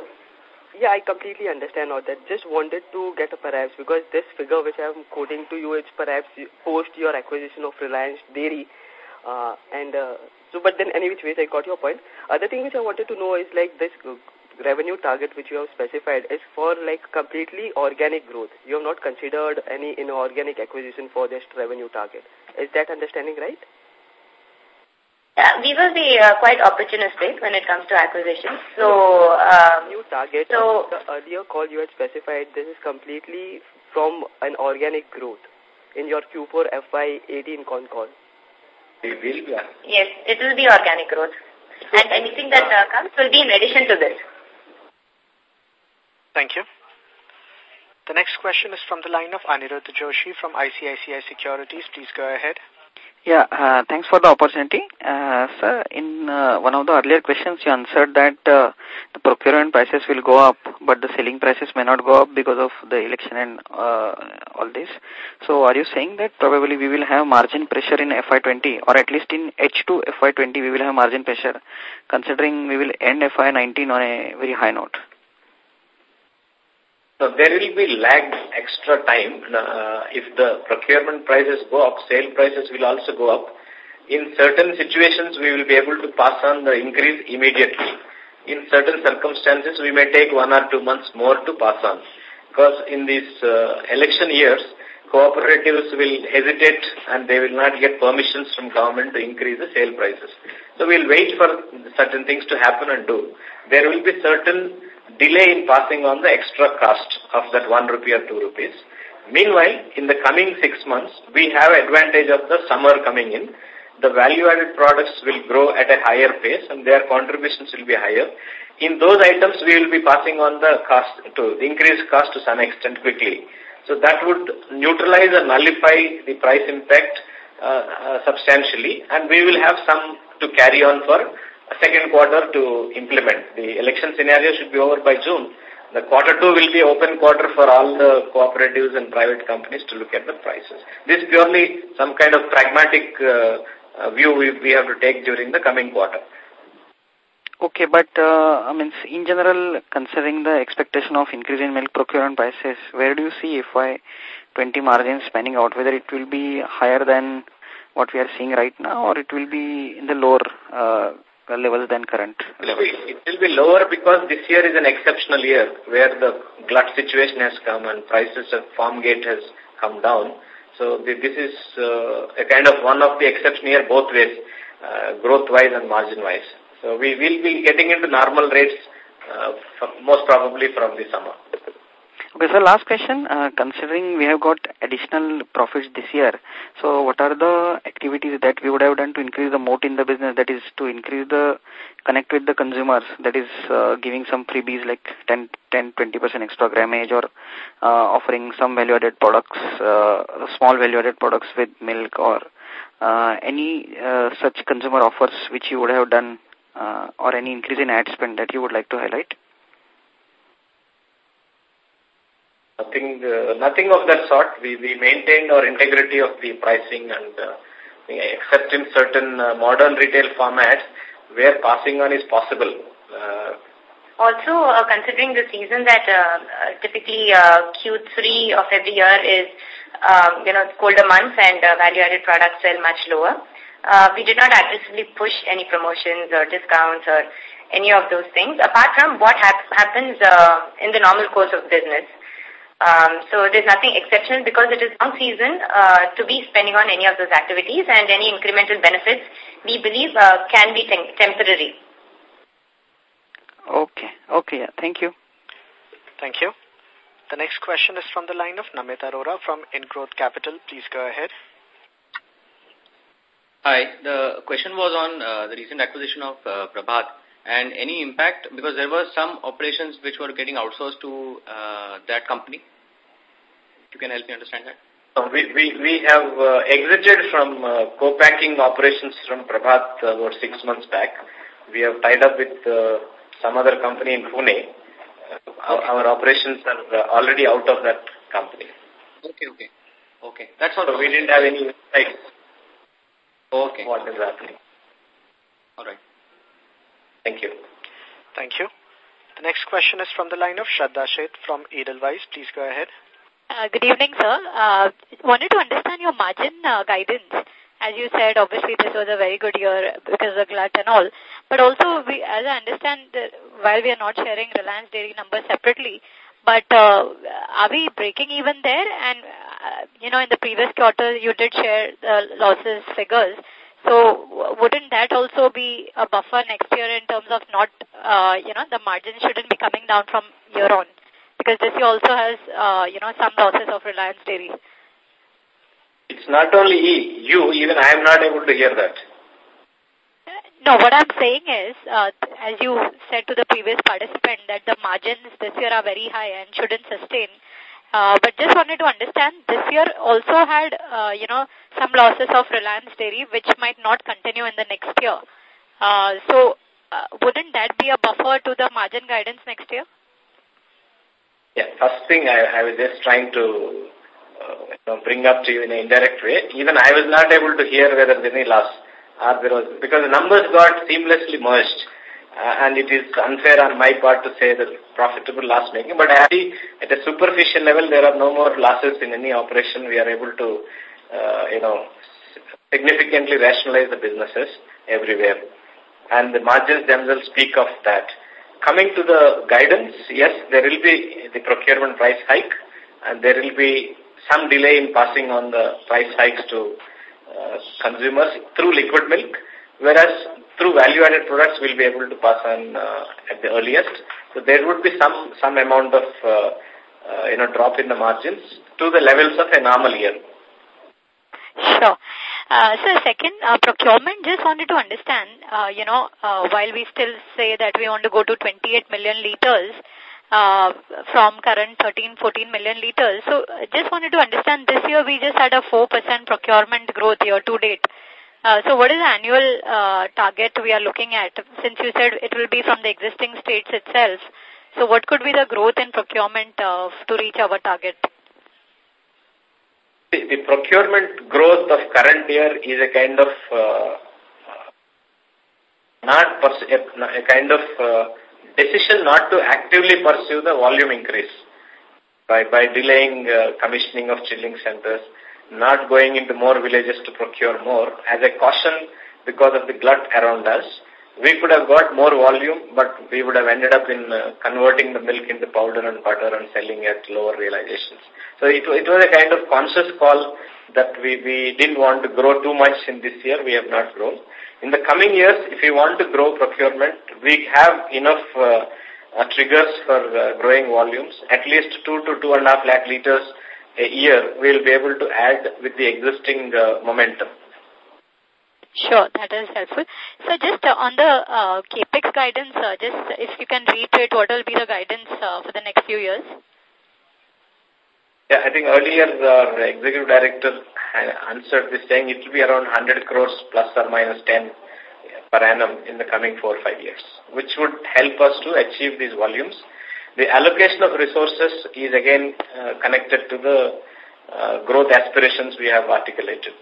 Yeah, I completely understand all that. Just wanted to get a perhaps, because this figure which I'm quoting to you, it's perhaps post your acquisition of Reliance Dairy. Uh, and uh, so, but then any which ways, I got your point. Other thing which I wanted to know is like this revenue target which you have specified is for like completely organic growth. You have not considered any inorganic acquisition for this revenue target. Is that understanding right? Yeah, we will be uh, quite opportunistic when it comes to acquisitions. So, um, new target. So, the earlier call you had specified this is completely from an organic growth in your Q4 FY18 con call. It will be. Yes, it will be organic growth. And anything that uh, comes will be in addition to this. Thank you. The next question is from the line of Anirudh Joshi from ICICI Securities. Please go ahead. Yeah, uh, thanks for the opportunity. Uh, sir, in uh, one of the earlier questions, you answered that the procurement prices will go up, but the selling prices may not go up because of the election and all this. So are you saying that probably we will have margin pressure in FY20 or at least in H2 FY20 we will have margin pressure considering we will end FY19 on a very high note? So there will be lagged extra time. Uh, if the procurement prices go up, sale prices will also go up. In certain situations, we will be able to pass on the increase immediately. In certain circumstances, we may take one or two months more to pass on. Because in these uh, election years, cooperatives will hesitate and they will not get permissions from government to increase the sale prices. So we'll wait for certain things to happen and do. There will be certain delay in passing on the extra cost of that one rupee or two rupees. Meanwhile, in the coming six months, we have advantage of the summer coming in. The value-added products will grow at a higher pace and their contributions will be higher. In those items, we will be passing on the cost to the increased cost to some extent quickly. So that would neutralize and nullify the price impact uh, uh, substantially and we will have some to carry on for second quarter to implement. The election scenario should be over by June. The quarter two will be open quarter for all the cooperatives and private companies to look at the prices. This is purely some kind of pragmatic uh, uh, view we, we have to take during the coming quarter. Okay, but uh, I mean, in general, considering the expectation of increase in milk procurement prices, where do you see FY 20 margins spanning out? Whether it will be higher than what we are seeing right now, or it will be in the lower uh, levels than current levels? It will be lower because this year is an exceptional year where the glut situation has come and prices of farm gate has come down. So this is uh, a kind of one of the exception here both ways, uh, growth-wise and margin-wise. So we will be getting into normal rates uh, most probably from the summer. Okay, so last question, uh, considering we have got additional profits this year, so what are the activities that we would have done to increase the moat in the business, that is to increase the connect with the consumers, that is uh, giving some freebies like 10, 10 20% extra grammage or uh, offering some value-added products, uh, small value-added products with milk or uh, any uh, such consumer offers which you would have done uh, or any increase in ad spend that you would like to highlight? Nothing, uh, nothing of that sort. We, we maintained our integrity of the pricing and uh, except in certain uh, modern retail formats where passing on is possible. Uh, also, uh, considering the season that uh, typically uh, Q3 of every year is, um, you know, colder months and value-added products sell much lower, we did not aggressively push any promotions or discounts or any of those things, apart from what hap happens in the normal course of business. Um, so there's nothing exceptional because it is long season uh, to be spending on any of those activities and any incremental benefits we believe uh, can be tem temporary. Okay. Okay. Yeah. Thank you. Thank you. The next question is from the line of Namit Arora from InGrowth Capital. Please go ahead. Hi. The question was on uh, the recent acquisition of uh, Prabhat and any impact because there were some operations which were getting outsourced to uh, that company you can help me understand that? We, we, we have uh, exited from uh, co-packing operations from Prabhat uh, about six months back. We have tied up with uh, some other company in Pune. Our, our, operations are uh, already out of that company. Okay, okay. Okay. That's all. So we didn't have any insights. Okay. What is happening. All right. Thank you. Thank you. The next question is from the line of Shraddha Sheth from Edelweiss. Please go ahead. Uh, good evening, sir. Uh, wanted to understand your margin uh, guidance. As you said, obviously this was a very good year because of glut and all. But also, we, as I understand, while we are not sharing Reliance Dairy numbers separately, but uh, are we breaking even there? And, uh, you know, in the previous quarter, you did share the losses figures. So wouldn't that also be a buffer next year in terms of not, uh, you know, the margin shouldn't be coming down from year on? Because this year also has, uh, you know, some losses of Reliance Dairy. It's not only you, even I am not able to hear that. No, what I'm saying is, uh, as you said to the previous participant, that the margins this year are very high and shouldn't sustain. Uh, but just wanted to understand, this year also had, uh, you know, some losses of Reliance Dairy, which might not continue in the next year. Uh, so, uh, wouldn't that be a buffer to the margin guidance next year? Yeah, first thing I, I was just trying to uh, bring up to you in an indirect way. Even I was not able to hear whether there any loss or there was, because the numbers got seamlessly merged. Uh, and it is unfair on my part to say that profitable loss making. But at a superficial level, there are no more losses in any operation. We are able to, uh, you know, significantly rationalize the businesses everywhere. And the margins themselves speak of that. Coming to the guidance, yes, there will be the procurement price hike and there will be some delay in passing on the price hikes to uh, consumers through liquid milk, whereas through value-added products we'll be able to pass on uh, at the earliest. So there would be some some amount of uh, uh, you know drop in the margins to the levels of a normal year. Sure. Uh, so second, uh, procurement, just wanted to understand, uh, you know, uh, while we still say that we want to go to 28 million liters uh, from current 13, 14 million liters. So uh, just wanted to understand, this year we just had a 4% procurement growth year to date. Uh, so what is the annual uh, target we are looking at? Since you said it will be from the existing states itself. So what could be the growth in procurement uh, to reach our target? The, the procurement growth of current year is a kind of uh, not a, a kind of uh, decision not to actively pursue the volume increase by by delaying uh, commissioning of chilling centers not going into more villages to procure more as a caution because of the glut around us. We could have got more volume, but we would have ended up in uh, converting the milk into powder and butter and selling at lower realizations. So it, it was a kind of conscious call that we, we didn't want to grow too much in this year. We have not grown. In the coming years, if we want to grow procurement, we have enough uh, uh, triggers for uh, growing volumes, at least two to two and a half lakh liters year, we'll be able to add with the existing uh, momentum. Sure, that is helpful. So just uh, on the uh, capex guidance, uh, just if you can reiterate what will be the guidance uh, for the next few years? Yeah, I think earlier the executive director answered this saying it will be around 100 crores plus or minus 10 per annum in the coming four or five years, which would help us to achieve these volumes. The allocation of resources is again uh, connected to the uh, growth aspirations we have articulated.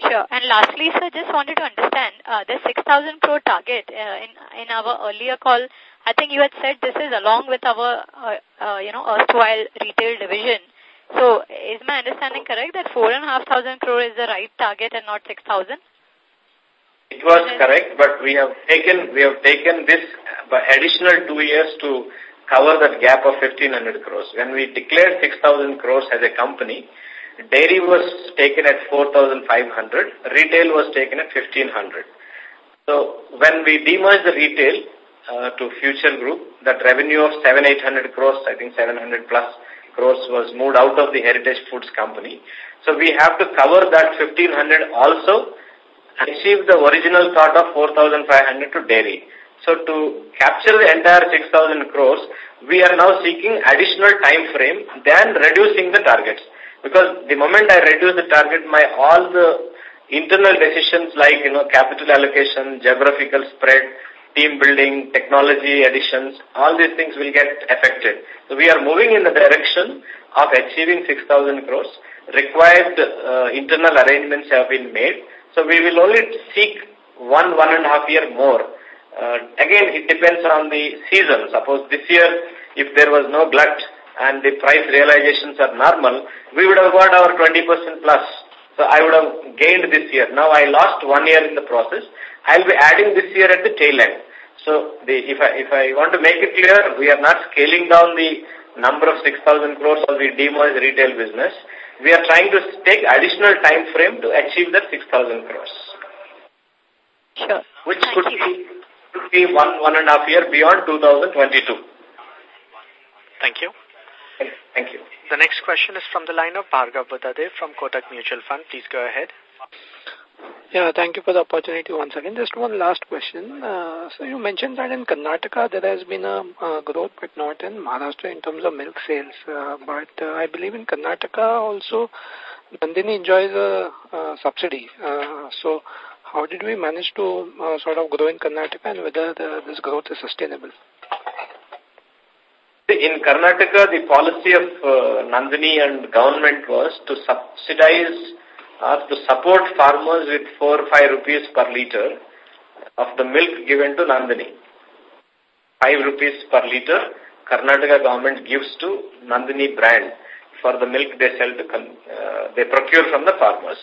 Sure. And lastly, sir, just wanted to understand uh, the 6,000 crore target uh, in in our earlier call. I think you had said this is along with our, uh, uh, you know, erstwhile retail division. So, is my understanding correct that 4,500 crore is the right target and not 6,000? It was correct, but we have taken we have taken this additional two years to cover that gap of 1500 crores. When we declared 6,000 crores as a company, dairy was taken at 4,500, retail was taken at 1,500. So when we demerged the retail uh, to Future Group, that revenue of 7,800 crores, I think 700 plus crores was moved out of the Heritage Foods company. So we have to cover that 1,500 also and achieve the original thought of 4,500 to dairy. So to capture the entire 6,000 crores, we are now seeking additional time frame than reducing the targets. Because the moment I reduce the target, my all the internal decisions like, you know, capital allocation, geographical spread, team building, technology additions, all these things will get affected. So we are moving in the direction of achieving 6,000 crores. Required uh, internal arrangements have been made. So we will only seek one, one and a half year more Uh, again, it depends on the season. Suppose this year, if there was no glut and the price realizations are normal, we would have got our 20% plus. So I would have gained this year. Now I lost one year in the process. I'll be adding this year at the tail end. So the, if, I, if I want to make it clear, we are not scaling down the number of 6,000 crores of the demerged retail business. We are trying to take additional time frame to achieve that 6,000 crores. Sure. Which Thank could you. be could be one, one and a half year beyond 2022. Thank you. Thank you. The next question is from the line of Bhargav Buddhadev from Kotak Mutual Fund. Please go ahead. Yeah, thank you for the opportunity once again. Just one last question. Uh, so you mentioned that in Karnataka there has been a uh, growth, but not in Maharashtra in terms of milk sales. Uh, but uh, I believe in Karnataka also Nandini enjoys a uh, subsidy. Uh, so how did we manage to uh, sort of grow in Karnataka and whether the, this growth is sustainable? In Karnataka, the policy of uh, Nandini and government was to subsidize or to support farmers with 4 or 5 rupees per litre of the milk given to Nandini. 5 rupees per litre, Karnataka government gives to Nandini brand for the milk they sell uh, they procure from the farmers.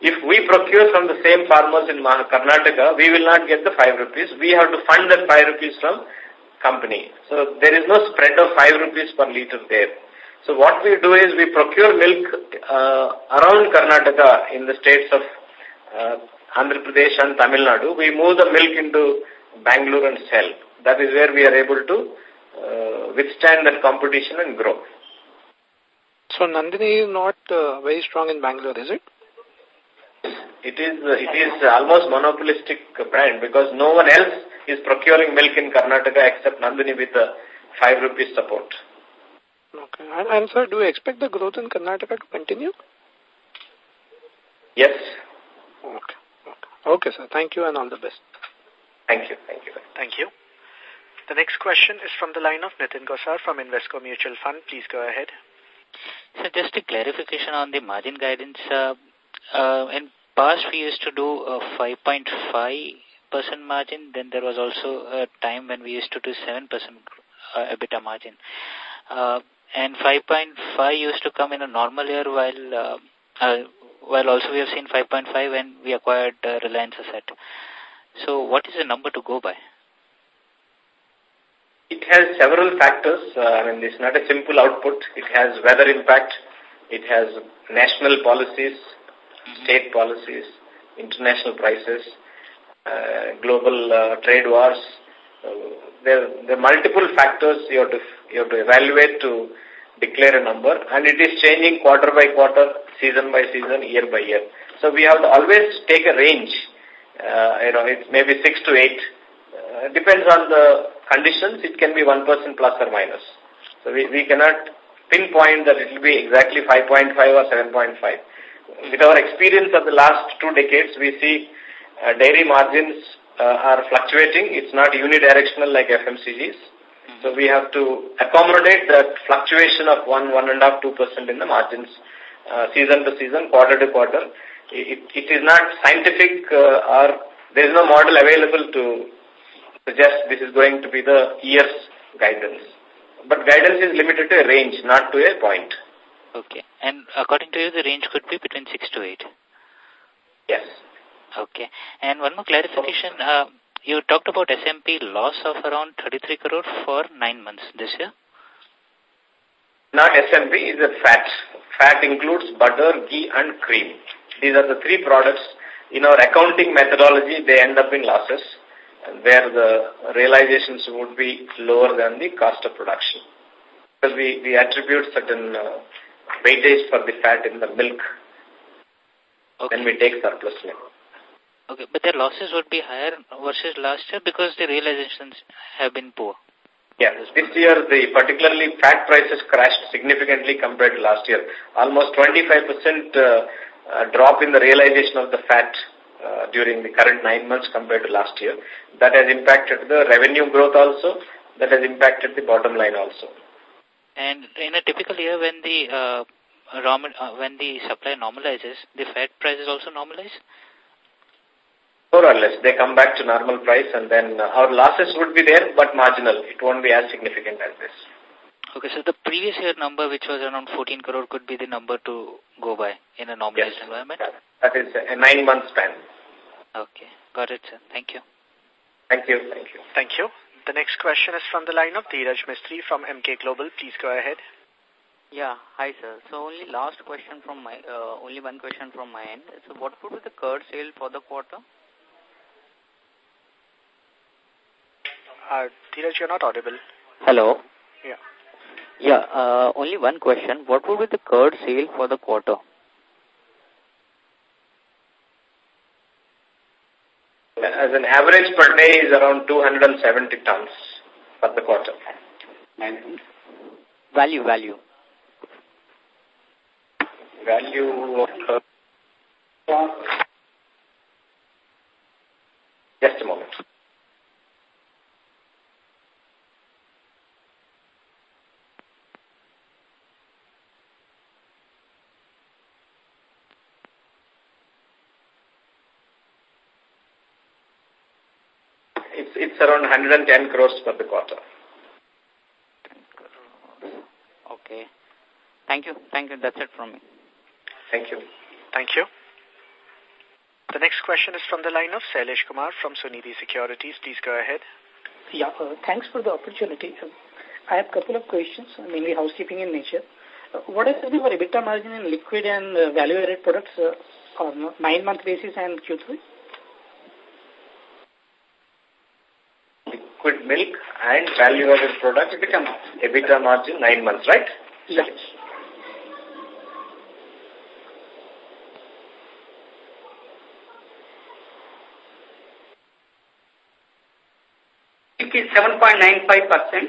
If we procure from the same farmers in Karnataka, we will not get the 5 rupees. We have to fund that 5 rupees from company. So there is no spread of 5 rupees per litre there. So what we do is we procure milk uh, around Karnataka in the states of uh, Andhra Pradesh and Tamil Nadu. We move the milk into Bangalore and sell. That is where we are able to uh, withstand that competition and grow. So Nandini is not uh, very strong in Bangalore, is it? It is uh, it is almost monopolistic brand because no one else is procuring milk in Karnataka except Nandini with a 5 rupees support. Okay. And, and sir, do you expect the growth in Karnataka to continue? Yes. Okay. Okay, okay sir. Thank you and all the best. Thank you. Thank you. Thank you. The next question is from the line of Nitin Gosar from Invesco Mutual Fund. Please go ahead. So just a clarification on the margin guidance. Uh, uh, in past, we used to do a 5.5% margin. Then there was also a time when we used to do 7% uh, EBITDA margin. Uh, and 5.5 used to come in a normal year while uh, uh, while also we have seen 5.5 when we acquired uh, Reliance Asset. So what is the number to go by? It has several factors. Uh, I mean, it's not a simple output. It has weather impact. It has national policies. State policies, international prices, uh, global uh, trade wars. Uh, there, there are multiple factors you have, to, you have to evaluate to declare a number, and it is changing quarter by quarter, season by season, year by year. So we have to always take a range. Uh, you know, it's maybe 6 to 8. Uh, depends on the conditions, it can be 1% plus or minus. So we, we cannot pinpoint that it will be exactly 5.5 or 7.5. With our experience of the last two decades, we see uh, dairy margins uh, are fluctuating. It's not unidirectional like FMCGs. So we have to accommodate that fluctuation of 1, 1.5%, 2% in the margins uh, season to season, quarter to quarter. It, it is not scientific uh, or there is no model available to suggest this is going to be the year's guidance. But guidance is limited to a range, not to a point. Okay. And according to you, the range could be between 6 to 8? Yes. Okay. And one more clarification. Uh, you talked about SMP loss of around 33 crore for nine months this year? Not SMP, is a fat. Fat includes butter, ghee and cream. These are the three products. In our accounting methodology, they end up in losses where the realizations would be lower than the cost of production. Because we, we attribute certain uh, weightage for the fat in the milk. Okay. Then we take surplus milk. Okay, but their losses would be higher versus last year because the realizations have been poor. Yes, this year the particularly fat prices crashed significantly compared to last year. Almost 25% uh, uh, drop in the realization of the fat uh, during the current nine months compared to last year. That has impacted the revenue growth also. That has impacted the bottom line also. And in a typical year when the uh, raw, uh, when the supply normalizes, the fat prices also normalize? More or less, they come back to normal price and then uh, our losses would be there but marginal. It won't be as significant as this. Okay, so the previous year number, which was around 14 crore, could be the number to go by in a normalized yes. environment? That is a nine-month span. Okay, got it, sir. Thank you. Thank you. Thank you. Thank you. The next question is from the line of Dheeraj Mistry from Emkay Global. Please go ahead. Yeah, hi sir. So only last question from my, uh, only one question from my end. So what would be the curd sale for the quarter? Uh, Dheeraj, you're not audible. Hello. Yeah. Yeah, uh, only one question. What would be the curd sale for the quarter? As an average per day is around 270 tons for the quarter. And value, value. Value of curd. Just a moment. It's, it's around 110 crores for the quarter. Okay. Thank you. Thank you. That's it from me. Thank you. Thank you. The next question is from the line of Sailesh Kumar from Sunidhi Securities. Please go ahead. Yeah, uh, thanks for the opportunity. I have a couple of questions, mainly housekeeping in nature. what is the EBITDA margin in liquid and uh, value-added products uh, on nine-month basis and Q3? Liquid milk and value-added products, EBITDA margin. EBITDA margin, nine months, right? Yes. It is 7.95%.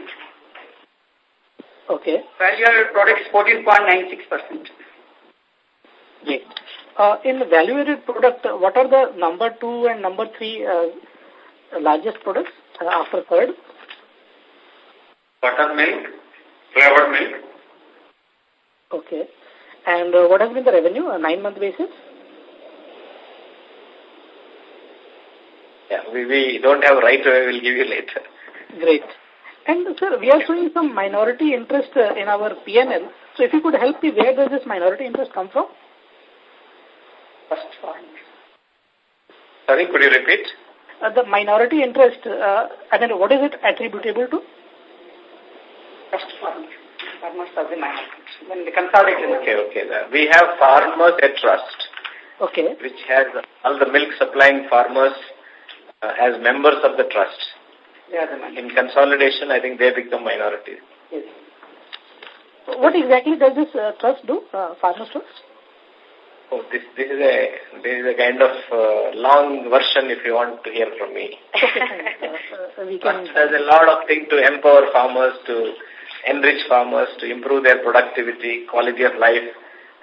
Okay. Value-added products 14.96%. Great. Uh, in the value-added product, what are the number two and number three uh, largest products after third? Buttermilk, flavored milk. Okay. And uh, what has been the revenue, a nine-month basis? Yeah, we, we don't have right away, we'll give you later. Great. And sir, we are showing some minority interest uh, in our P&L. So if you could help me, where does this minority interest come from? First one. Sorry, could you repeat? Uh, the minority interest, uh, I mean, what is it attributable to? First one. Farmers are the minority. When the consolidated. Okay, okay. We have farmers at trust. Okay. Which has all the milk supplying farmers uh, as members of the trust. Yeah, the In consolidation, I think they become minorities. Yes. What exactly does this uh, trust do, uh, Farmers Trust? Oh, this this is a this is a kind of uh, long version if you want to hear from me. we can... There's a lot of things to empower farmers, to enrich farmers, to improve their productivity, quality of life,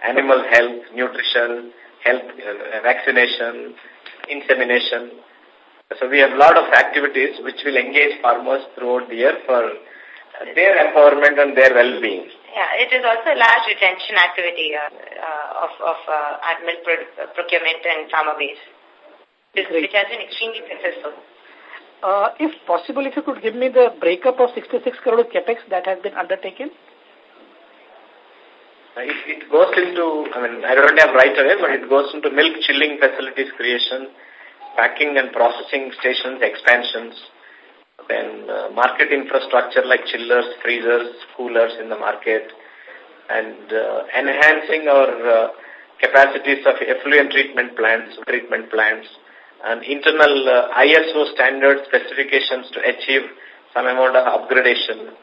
animal health, nutrition, health, uh, vaccination, insemination. So we have a lot of activities which will engage farmers throughout the year for their empowerment and their well-being. Yeah, it is also a large retention activity uh, uh, of, of uh, milk pro procurement and farmer base, which, which has been extremely successful. Uh, if possible, if you could give me the breakup of 66 crore capex that has been undertaken. It, it goes into, I mean, I don't have right away, but it goes into milk chilling facilities creation, packing and processing stations expansions, then uh, market infrastructure like chillers, freezers, coolers in the market, and uh, enhancing our uh, capacities of effluent treatment plants, treatment plants, and internal uh, ISO standard specifications to achieve some amount of upgradation.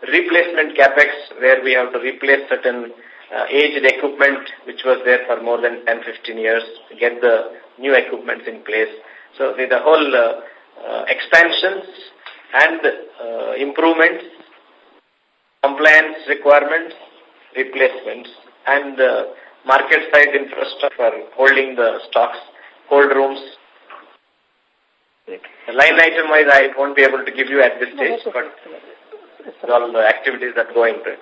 Replacement capex, where we have to replace certain uh, aged equipment which was there for more than 10-15 years, to get the new equipment in place. So the, the whole uh, uh, expansions and uh, improvements, compliance requirements, replacements, and uh, market side infrastructure for holding the stocks, cold rooms. Line item wise, I won't be able to give you at this stage, but all the activities that go into it.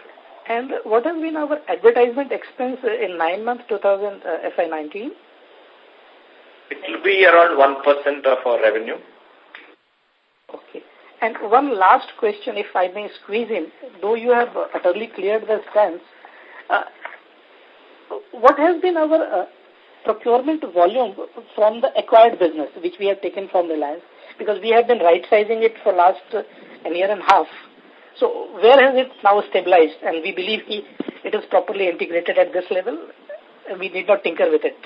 And what has been our advertisement expense in nine months 2000 uh, FY19? It will be around 1% of our revenue. Okay. And one last question, if I may squeeze in, though you have utterly cleared the stance, uh, what has been our uh, procurement volume from the acquired business, which we have taken from Reliance? Because we have been right-sizing it for last uh, a year and a half. So where has it now stabilized? And we believe it is properly integrated at this level. We need not tinker with it.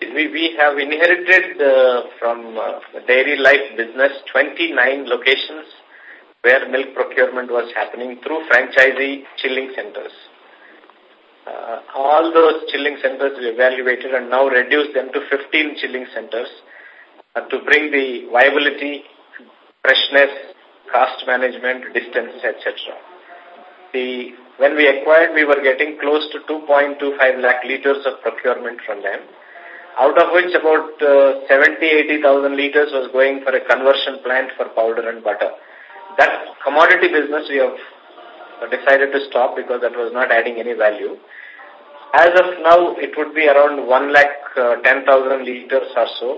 We, we have inherited uh, from uh, dairy life business 29 locations where milk procurement was happening through franchisee chilling centers. Uh, all those chilling centers we evaluated and now reduced them to 15 chilling centers uh, to bring the viability, freshness, cost management, distance, etc. The when we acquired, we were getting close to 2.25 lakh liters of procurement from them, out of which about uh, 70, 80,000 liters was going for a conversion plant for powder and butter. That commodity business we have decided to stop because that was not adding any value. As of now, it would be around 1 lakh uh, 10,000 liters or so,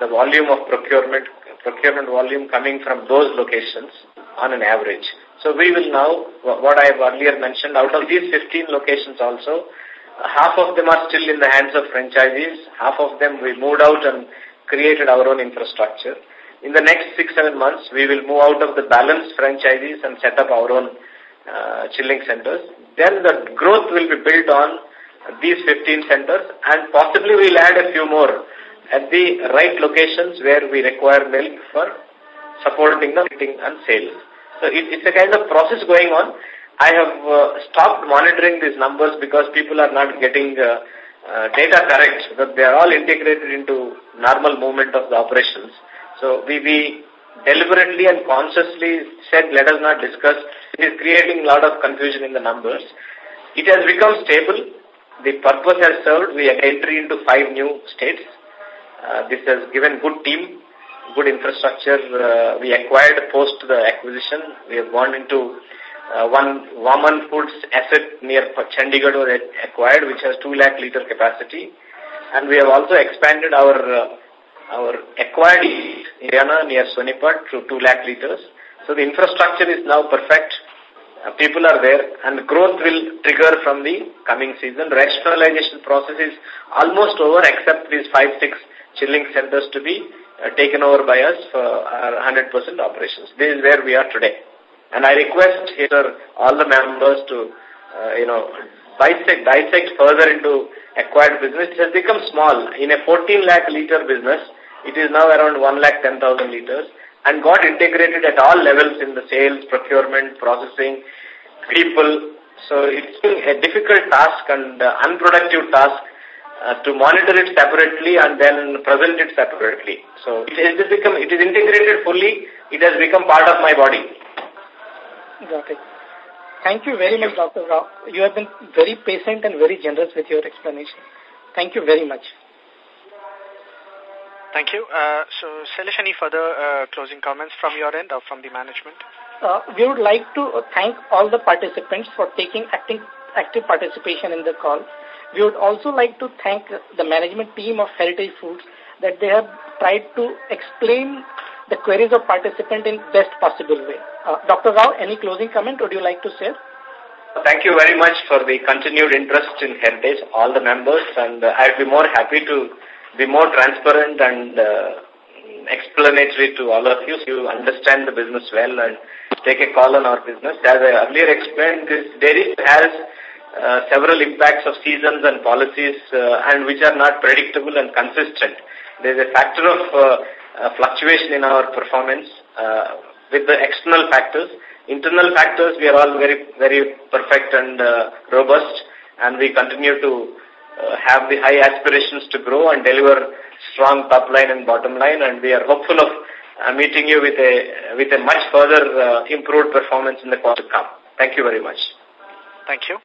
the volume of procurement, procurement volume coming from those locations on an average. So we will now, what I have earlier mentioned, out of these 15 locations also, half of them are still in the hands of franchisees, half of them we moved out and created our own infrastructure. In the next six, seven months, we will move out of the balanced franchisees and set up our own uh, chilling centers. Then the growth will be built on these 15 centers and possibly we'll add a few more at the right locations where we require milk for supporting the and sales. So it, it's a kind of process going on. I have uh, stopped monitoring these numbers because people are not getting uh, uh, data correct, but they are all integrated into normal movement of the operations. So we, we deliberately and consciously said, let us not discuss. It is creating a lot of confusion in the numbers. It has become stable. The purpose has served. We have entry into five new states. Uh, this has given good team, good infrastructure. Uh, we acquired post the acquisition. We have gone into uh, one Vaman Foods asset near Chandigarh was acquired, which has 2 lakh liter capacity. And we have also expanded our uh, our acquired area near Sonipat to 2 lakh liters. So the infrastructure is now perfect. Uh, people are there and growth will trigger from the coming season. Rationalization process is almost over except these five, six chilling centers to be uh, taken over by us for our 100% operations. This is where we are today. And I request here all the members to, uh, you know, dissect, dissect further into acquired business. It has become small. In a 14 lakh liter business, it is now around 1 lakh 10,000 liters and got integrated at all levels in the sales, procurement, processing, people. So it's a difficult task and uh, unproductive task uh, to monitor it separately and then present it separately. So it has become, it is integrated fully. It has become part of my body. Got it. Thank you very much, Dr. Rao. You have been very patient and very generous with your explanation. Thank you very much. Thank you. Uh, so, Salish, any further uh, closing comments from your end or from the management? Uh, we would like to thank all the participants for taking active, active participation in the call. We would also like to thank the management team of Heritage Foods that they have tried to explain the queries of participants in best possible way. Uh, Dr. Rao, any closing comment would you like to share? Thank you very much for the continued interest in Heritage, all the members, and uh, I'd be more happy to be more transparent and uh, explanatory to all of you so you understand the business well and take a call on our business. As I earlier explained, this dairy has uh, several impacts of seasons and policies uh, and which are not predictable and consistent. There is a factor of uh, uh, fluctuation in our performance uh, with the external factors. Internal factors, we are all very, very perfect and uh, robust and we continue to uh, have the high aspirations to grow and deliver strong top line and bottom line and we are hopeful of uh, meeting you with a with a much further uh, improved performance in the quarter to come. Thank you very much. Thank you.